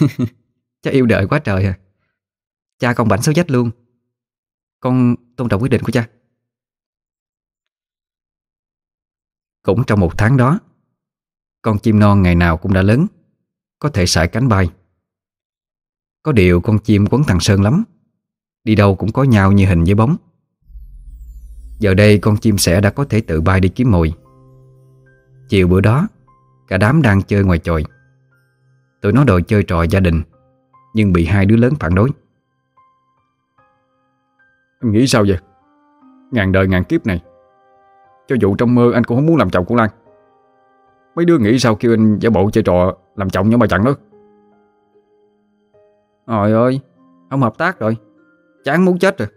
S3: Cha yêu đời quá trời à Cha con bảnh xấu dách luôn. Con tôn trọng quyết định của cha.
S1: Cũng trong một tháng đó, Con chim non ngày nào cũng đã lớn, Có thể sải cánh bay. Có điều con chim quấn thằng Sơn lắm, Đi đâu cũng có nhau như hình với bóng. Giờ đây con chim sẻ đã có thể tự bay đi kiếm mồi. Chiều bữa đó, Cả đám đang chơi ngoài chòi. Tụi nó đòi chơi trò gia đình, Nhưng bị hai đứa lớn phản đối.
S2: Em nghĩ sao vậy? Ngàn đời ngàn kiếp này cho dù trong mơ anh cũng không muốn làm chồng của Lan. Mấy đứa nghĩ sao kêu anh giả bộ chơi trò Làm chồng nhưng mà chẳng đó
S3: Trời ơi, Không hợp tác rồi. Chán muốn chết rồi.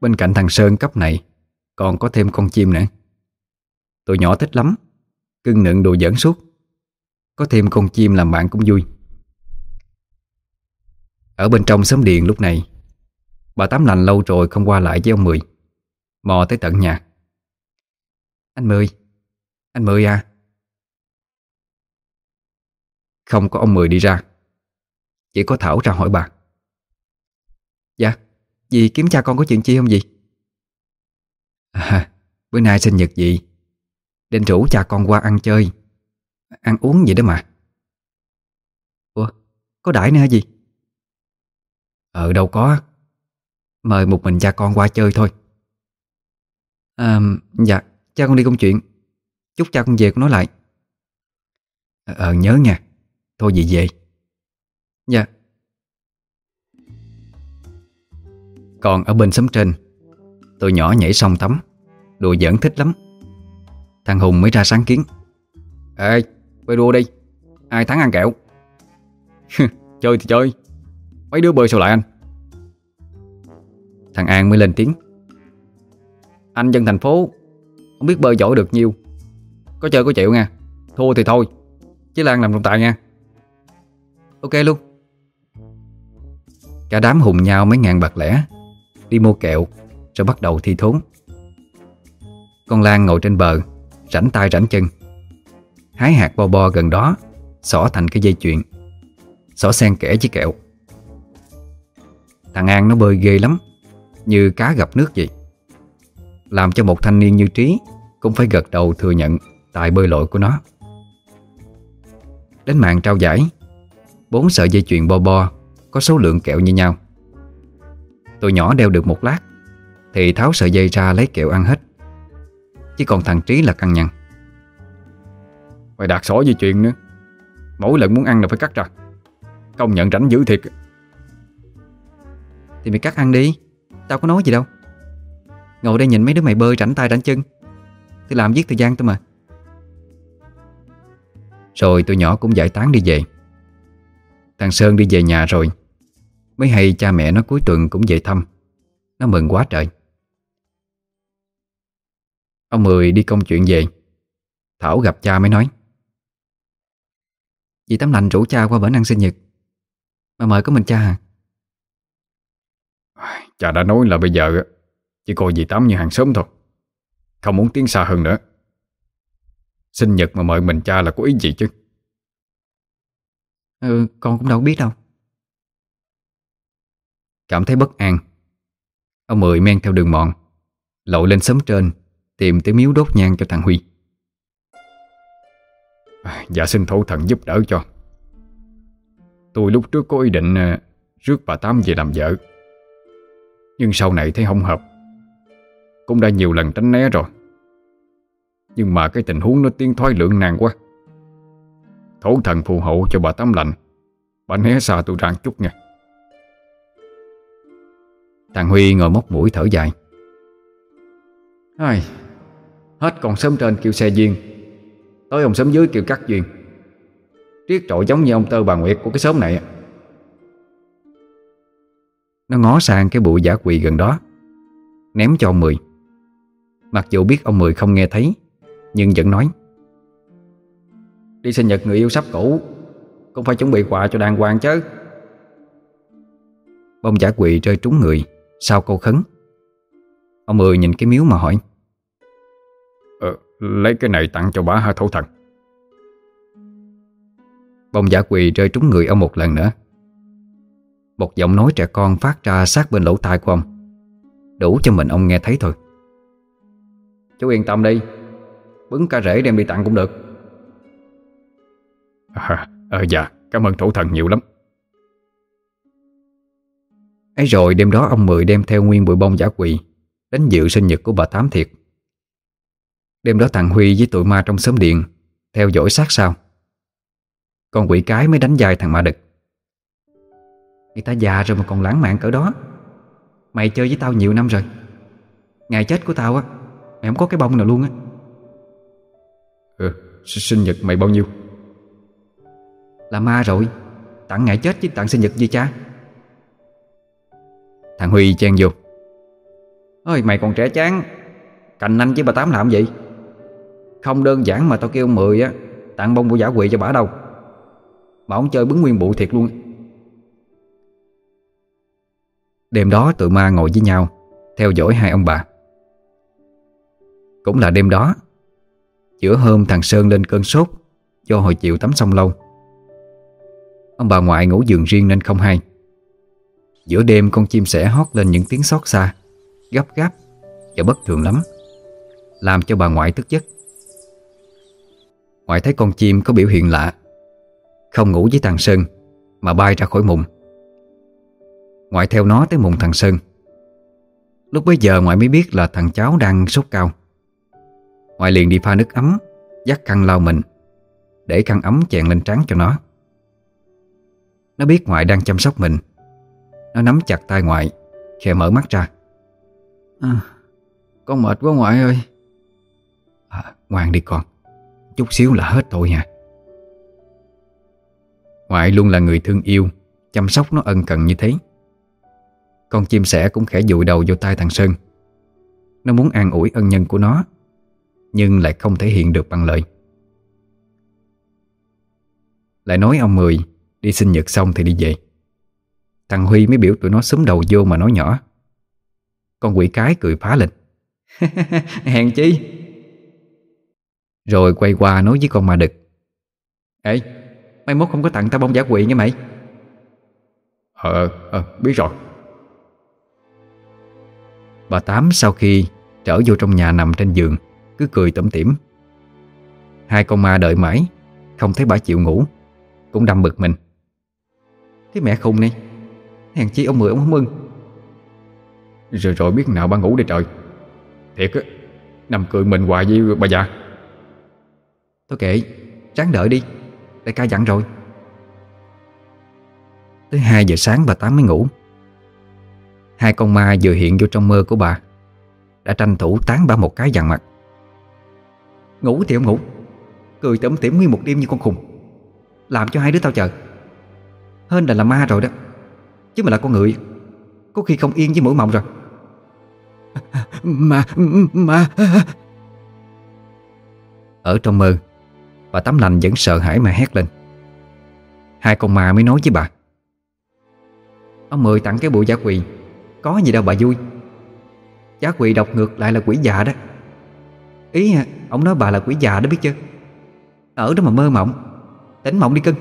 S1: Bên cạnh thằng Sơn cấp này, Còn có thêm con chim nữa. Tụi nhỏ thích lắm, Cưng nựng đồ giỡn suốt. Có thêm con chim làm bạn cũng vui. Ở bên trong xóm điện lúc này, Bà Tám lành lâu rồi không qua lại với ông Mười. Mò tới tận nhà. Anh Mười. Anh Mười à. Không có ông Mười đi ra. Chỉ có Thảo ra hỏi bà.
S3: Dạ Dì kiếm cha con có chuyện chi không dì?
S1: À Bữa nay sinh nhật gì Định rủ cha con qua ăn chơi. Ăn uống vậy đó mà.
S3: Ủa, Có đãi nữa hả gì
S1: Ờ đâu có. Mời một mình cha con qua chơi thôi.
S3: À dạ Cha con đi công chuyện. Chút cha con về con nói lại.
S1: Ờ, ờ nhớ nha. Thôi gì về.
S3: Dạ.
S1: Còn ở bên xóm trên Tụi nhỏ nhảy sông tắm. Đùa giỡn thích lắm. Thằng Hùng mới ra sáng kiến.
S2: Ê, bơi đua đi. Ai thắng ăn kẹo? Chơi thì chơi. Mấy đứa bơi sao lại anh?
S1: Thằng An mới lên tiếng.
S2: Anh dân thành phố, Không biết bơi giỏi được nhiêu. Có chơi có chịu nha. Thua thì thôi. Chứ Lan làm trọng tài nha.
S3: Ok luôn.
S1: Cả đám hùng nhau mấy ngàn bạc lẻ, Đi mua kẹo, Rồi bắt đầu thi thốn. Con Lan ngồi trên bờ, Rảnh tay rảnh chân. Hái hạt bo bo gần đó, Xỏ thành cái dây chuyền. Xỏ sen kẽ với kẹo. Thằng An nó bơi ghê lắm, Như cá gặp nước vậy. Làm cho một thanh niên như Trí Cũng phải gật đầu thừa nhận Tài bơi lội của nó. Đến mạng trao giải Bốn sợi dây chuyền bo bo Có số lượng kẹo như nhau. Tụi nhỏ đeo được một lát Thì tháo sợi dây ra lấy kẹo ăn hết. Chỉ còn thằng Trí là căng nhằn.
S2: Mày đạt sỏi dây chuyền nữa. Mỗi lần muốn ăn là phải cắt ra. Công nhận rảnh dữ thiệt.
S3: Thì mày cắt ăn đi Tao có nói gì đâu Ngồi đây nhìn mấy đứa mày bơi rảnh tay rảnh chân. Thì làm giết thời gian tôi mà.
S1: Rồi tụi nhỏ cũng giải tán đi về. Thằng Sơn đi về nhà rồi. Mới hay cha mẹ nó cuối tuần cũng về thăm. Nó mừng quá trời. Ông Mười đi công chuyện về. Thảo gặp cha mới nói.
S3: Dì Tấm Lành rủ cha qua bển ăn sinh nhật. Mà mời có mình cha à?
S2: Cha đã nói là bây giờ chỉ coi dì Tám như hàng xóm thôi. Không muốn tiến xa hơn nữa. Sinh nhật mà mời mình cha là có ý gì chứ?
S3: Ừ con cũng đâu biết đâu.
S1: Cảm thấy bất an. Ông Mười men theo đường mòn Lội lên sớm trên Tìm tới miếu đốt nhang cho thằng Huy.
S2: Dạ xin thổ thần giúp đỡ cho. Tôi lúc trước có ý định à, Rước bà Tám về làm vợ. Nhưng sau này thấy không hợp cũng đã nhiều lần tránh né rồi. Nhưng mà cái tình huống nó tiến thoái lượng nàng quá. Thổ thần phù hộ cho bà tắm lạnh. Bà né xa tôi ra chút nha.
S1: Thằng Huy ngồi móc mũi thở dài.
S2: Ai, Hết còn sớm trên kêu xe duyên. Tới ông sớm dưới kêu cắt duyên. Triết trội giống như ông tơ bà Nguyệt của cái xóm này.
S1: Nó ngó sang cái bụi giả quỳ gần đó. Ném cho ông Mười. Mặc dù biết ông Mười không nghe thấy Nhưng vẫn nói.
S2: Đi sinh nhật người yêu sắp cũ Cũng phải chuẩn bị quà cho đàng hoàng chứ.
S1: Bông giả quỳ rơi trúng người Sau câu khấn. Ông Mười nhìn cái miếu mà hỏi.
S2: Ờ, lấy cái này tặng cho bà hai thổ thần.
S1: Bông giả quỳ rơi trúng người ông một lần nữa. Một giọng nói trẻ con phát ra sát bên lỗ tai của ông. Đủ cho mình ông nghe thấy thôi
S2: Chú yên tâm đi. Bứng ca rễ đem đi tặng cũng được. À, ờ dạ, cảm ơn thổ thần nhiều lắm.
S1: Ấy rồi đêm đó ông Mười đem theo nguyên bụi bông giả quỳ Đến dự sinh nhật của bà Tám Thiệt. Đêm đó thằng Huy với tụi ma trong xóm điện Theo dõi sát sao. Con quỷ cái mới đánh dài thằng ma đực.
S3: Người ta già rồi mà còn lãng mạn cỡ đó. Mày chơi với tao nhiều năm rồi. Ngày chết của tao á Mày không có cái bông nào luôn á.
S2: Ừ, sinh nhật mày bao nhiêu?
S3: Là ma rồi. Tặng ngày chết chứ tặng sinh nhật gì cha?
S1: Thằng Huy chen vô.
S2: Ôi mày còn trẻ chán. Cành anh với bà Tám làm gì Không đơn giản mà tao kêu ông Mười á Tặng bông của giả quỵ cho bà đâu? Mà ông chơi bứng nguyên bụ thiệt luôn.
S1: Đêm đó tụi ma ngồi với nhau Theo dõi hai ông bà cũng là đêm đó, Giữa hôm thằng Sơn lên cơn sốt Do hồi chịu tắm xong lâu. Ông bà ngoại ngủ giường riêng nên không hay. Giữa đêm con chim sẻ hót lên những tiếng xót xa, Gấp gáp Và bất thường lắm, Làm cho bà ngoại tức giấc. Ngoại thấy con chim có biểu hiện lạ, Không ngủ với thằng Sơn Mà bay ra khỏi mùng. Ngoại theo nó tới mùng thằng Sơn. Lúc bấy giờ ngoại mới biết là thằng cháu đang sốt cao. Ngoại liền đi pha nước ấm Dắt khăn lau mình Để khăn ấm chèn lên trán cho nó. Nó biết ngoại đang chăm sóc mình. Nó nắm chặt tay ngoại Khe mở mắt ra.
S3: À, Con mệt quá ngoại ơi.
S1: À, Ngoan đi con. Chút xíu là hết thôi nha. Ngoại luôn là người thương yêu Chăm sóc nó ân cần như thế. Con chim sẻ cũng khẽ dụi đầu vô tay thằng Sơn. Nó muốn an ủi ân nhân của nó Nhưng lại không thể hiện được bằng lời. Lại nói ông Mười Đi sinh nhật xong thì đi về. Thằng Huy mới biểu tụi nó xúm đầu vô mà nói nhỏ. Con quỷ cái cười phá lên
S3: Hèn chi?
S1: Rồi quay qua nói với con ma đực.
S3: Ê Mai mốt không có tặng tao bông giả quỷ nha mày.
S2: Ờ, ờ, biết rồi.
S1: Bà Tám sau khi trở vô trong nhà nằm trên giường cứ cười tẩm tỉm. Hai con ma đợi mãi, Không thấy bà chịu ngủ, Cũng đâm bực mình.
S3: Cái mẹ khùng này, Hèn chi ông Mười ông không mừng.
S2: Rồi rồi biết nào bà ngủ đây trời. Thiệt á, Nằm cười mình hoài với bà già.
S3: Thôi kệ, Ráng đợi đi, Đại ca dặn rồi.
S1: Tới 2 giờ sáng bà Tám mới ngủ. Hai con ma vừa hiện vô trong mơ của bà, Đã tranh thủ tán bà một cái dằn mặt.
S3: Ngủ thì ông ngủ. Cười tẩm tỉm nguyên một đêm như con khùng. Làm cho hai đứa tao chờ. Hơn là là ma rồi đó. Chứ mà là con người. Có khi không yên với mũi mộng rồi. Mà Mà
S1: Ở trong mơ, Bà tấm Lành vẫn sợ hãi mà hét lên. Hai con ma mới nói với bà.
S3: Ông Mười tặng cái bộ giả quỳ. Có gì đâu bà vui. Giả quỳ đọc ngược lại là quỷ già đó. Ý hả? ông nói bà là quỷ già đó biết chưa? Ở đó mà mơ mộng. Tỉnh mộng đi cưng.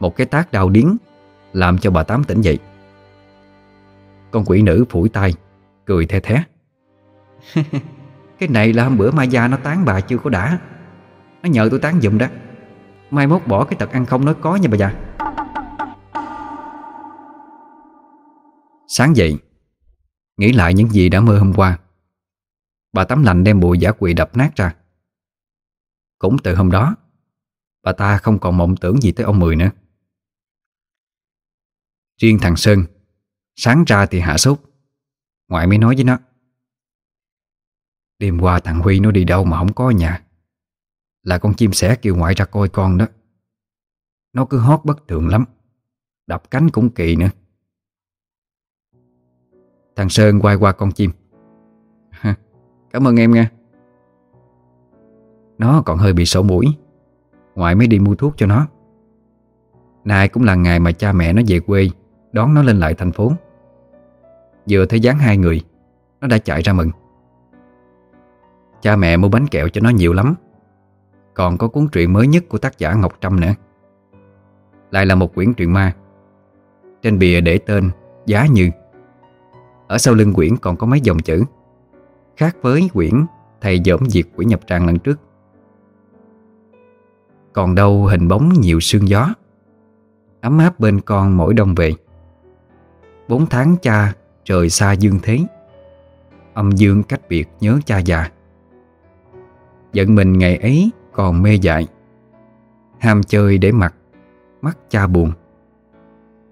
S1: Một cái tác đau điếng Làm cho bà Tám tỉnh dậy. Con quỷ nữ phủi tay, Cười the thé.
S3: Cái này là hôm bữa Mai Gia nó tán bà chưa có đã. Nó nhờ tôi tán giùm đó. Mai mốt bỏ cái tật ăn không nói có nha bà già.
S1: Sáng dậy Nghĩ lại những gì đã mơ hôm qua. Bà tắm Lành đem bụi giả quỷ đập nát ra. Cũng từ hôm đó, Bà ta không còn mộng tưởng gì tới ông Mười nữa. Riêng thằng Sơn, Sáng ra thì hạ sốt. Ngoại mới nói với nó, Đêm qua thằng Huy nó đi đâu mà không có nhà? Là con chim sẻ kêu ngoại ra coi con đó. Nó cứ hót bất thường lắm, Đập cánh cũng kỳ nữa. Thằng Sơn quay qua con chim.
S3: Cảm ơn em nha.
S1: Nó còn hơi bị sổ mũi. Ngoại mới đi mua thuốc cho nó. Nay cũng là ngày mà cha mẹ nó về quê, Đón nó lên lại thành phố. Vừa thấy dáng hai người, Nó đã chạy ra mừng. Cha mẹ mua bánh kẹo cho nó nhiều lắm. Còn có cuốn truyện mới nhất của tác giả Ngọc Trâm nữa. Lại là một quyển truyện ma. Trên bìa để tên Giá Như. Ở sau lưng quyển còn có mấy dòng chữ. Khác với quyển Thầy dỗm diệt quỷ nhập tràng lần trước. Còn đâu hình bóng nhiều sương gió. Ấm áp bên con mỗi đông về. Bốn tháng cha, trời xa dương thế. Âm dương cách biệt nhớ cha già. Giận mình ngày ấy còn mê dại. Ham chơi để mặc, Mắt cha buồn.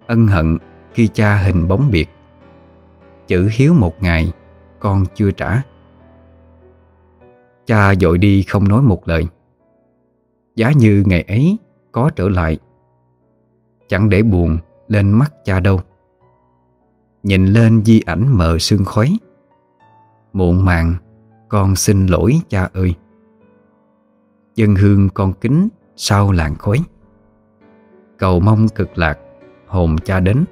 S1: Ân hận khi cha hình bóng biệt. Chữ hiếu một ngày, Con chưa trả. Cha dội đi không nói một lời. Giá như ngày ấy có trở lại. Chẳng để buồn lên mắt cha đâu. Nhìn lên di ảnh mờ sương khói. Muộn màng, Con xin lỗi cha ơi. Dân hương con kính sau làng khói. Cầu mong cực lạc Hồn cha đến.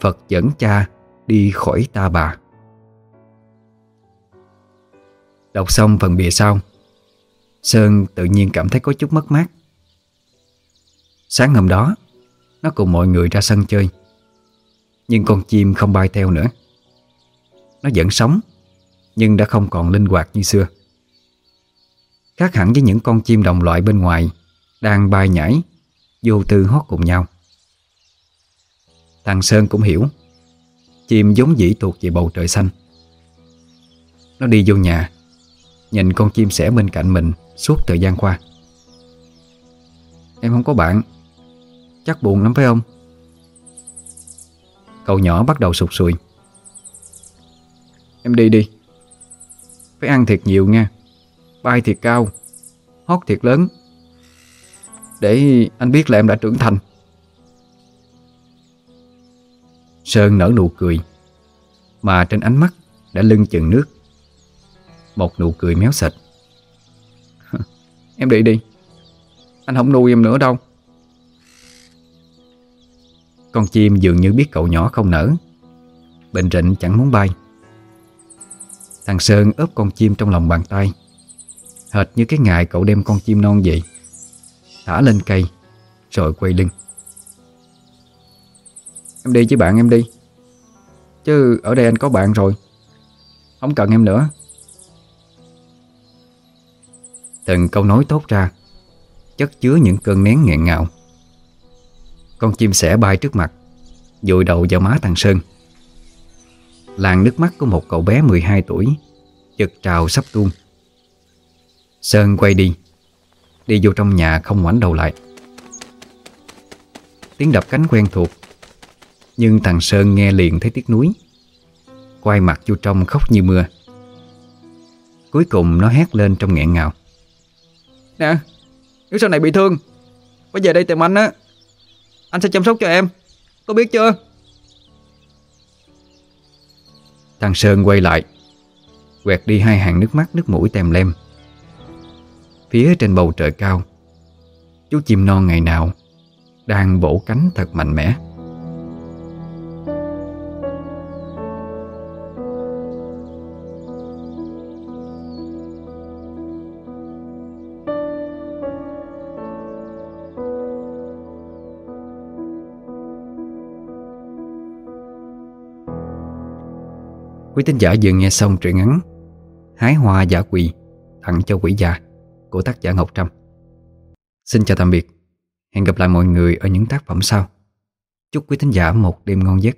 S1: Phật dẫn cha đi khỏi ta bà. Đọc xong phần bìa sau, Sơn tự nhiên cảm thấy có chút mất mát. Sáng hôm đó, Nó cùng mọi người ra sân chơi, Nhưng con chim không bay theo nữa. Nó vẫn sống, Nhưng đã không còn linh hoạt như xưa. Khác hẳn với những con chim đồng loại bên ngoài, Đang bay nhảy, Vô tư hót cùng nhau. Thằng Sơn cũng hiểu Chim giống dĩ thuộc về bầu trời xanh. Nó đi vô nhà, Nhìn con chim sẻ bên cạnh mình Suốt thời gian qua.
S3: Em không có bạn, Chắc buồn lắm phải không?
S1: Cậu nhỏ bắt đầu sụt sùi.
S2: Em đi đi, Phải ăn thiệt nhiều nha, Bay thiệt cao, Hót thiệt lớn. Để anh biết là em đã trưởng thành.
S1: Sơn nở nụ cười, Mà trên ánh mắt đã lưng chừng nước. Một nụ cười méo sạch
S2: Em đi đi, Anh không nuôi em nữa đâu.
S1: Con chim dường như biết cậu nhỏ không nở Bệnh rịnh chẳng muốn bay. Thằng Sơn ướp con chim trong lòng bàn tay. Hệt như cái ngày cậu đem con chim non vậy Thả lên cây, Rồi quay lưng.
S2: Em đi với bạn em đi. Chứ ở đây anh có bạn rồi. Không cần em nữa.
S1: Từng câu nói tốt ra, Chất chứa những cơn nén nghẹn ngào. Con chim sẻ bay trước mặt, Dội đầu vào má thằng Sơn. Làn nước mắt của một cậu bé 12 tuổi Chật trào sắp tuôn. Sơn quay đi Đi vô trong nhà không ngoảnh đầu lại. Tiếng đập cánh quen thuộc nhưng thằng Sơn nghe liền thấy tiếc núi Quay mặt vô trong khóc như mưa. Cuối cùng nó hét lên trong nghẹn ngào.
S2: Nè Nếu sau này bị thương. Phải về đây tìm anh á. Anh sẽ chăm sóc cho em. Có biết chưa?
S1: Thằng Sơn quay lại Quẹt đi hai hàng nước mắt nước mũi tèm lem. Phía trên bầu trời cao Chú chim non ngày nào Đang vỗ cánh thật mạnh mẽ Quý tín giả vừa nghe xong truyện ngắn Hái hoa giả quỳ, Tặng cho quỷ già Của tác giả Ngọc Trâm. Xin chào tạm biệt. Hẹn gặp lại mọi người ở những tác phẩm sau. Chúc quý thính giả một đêm ngon giấc.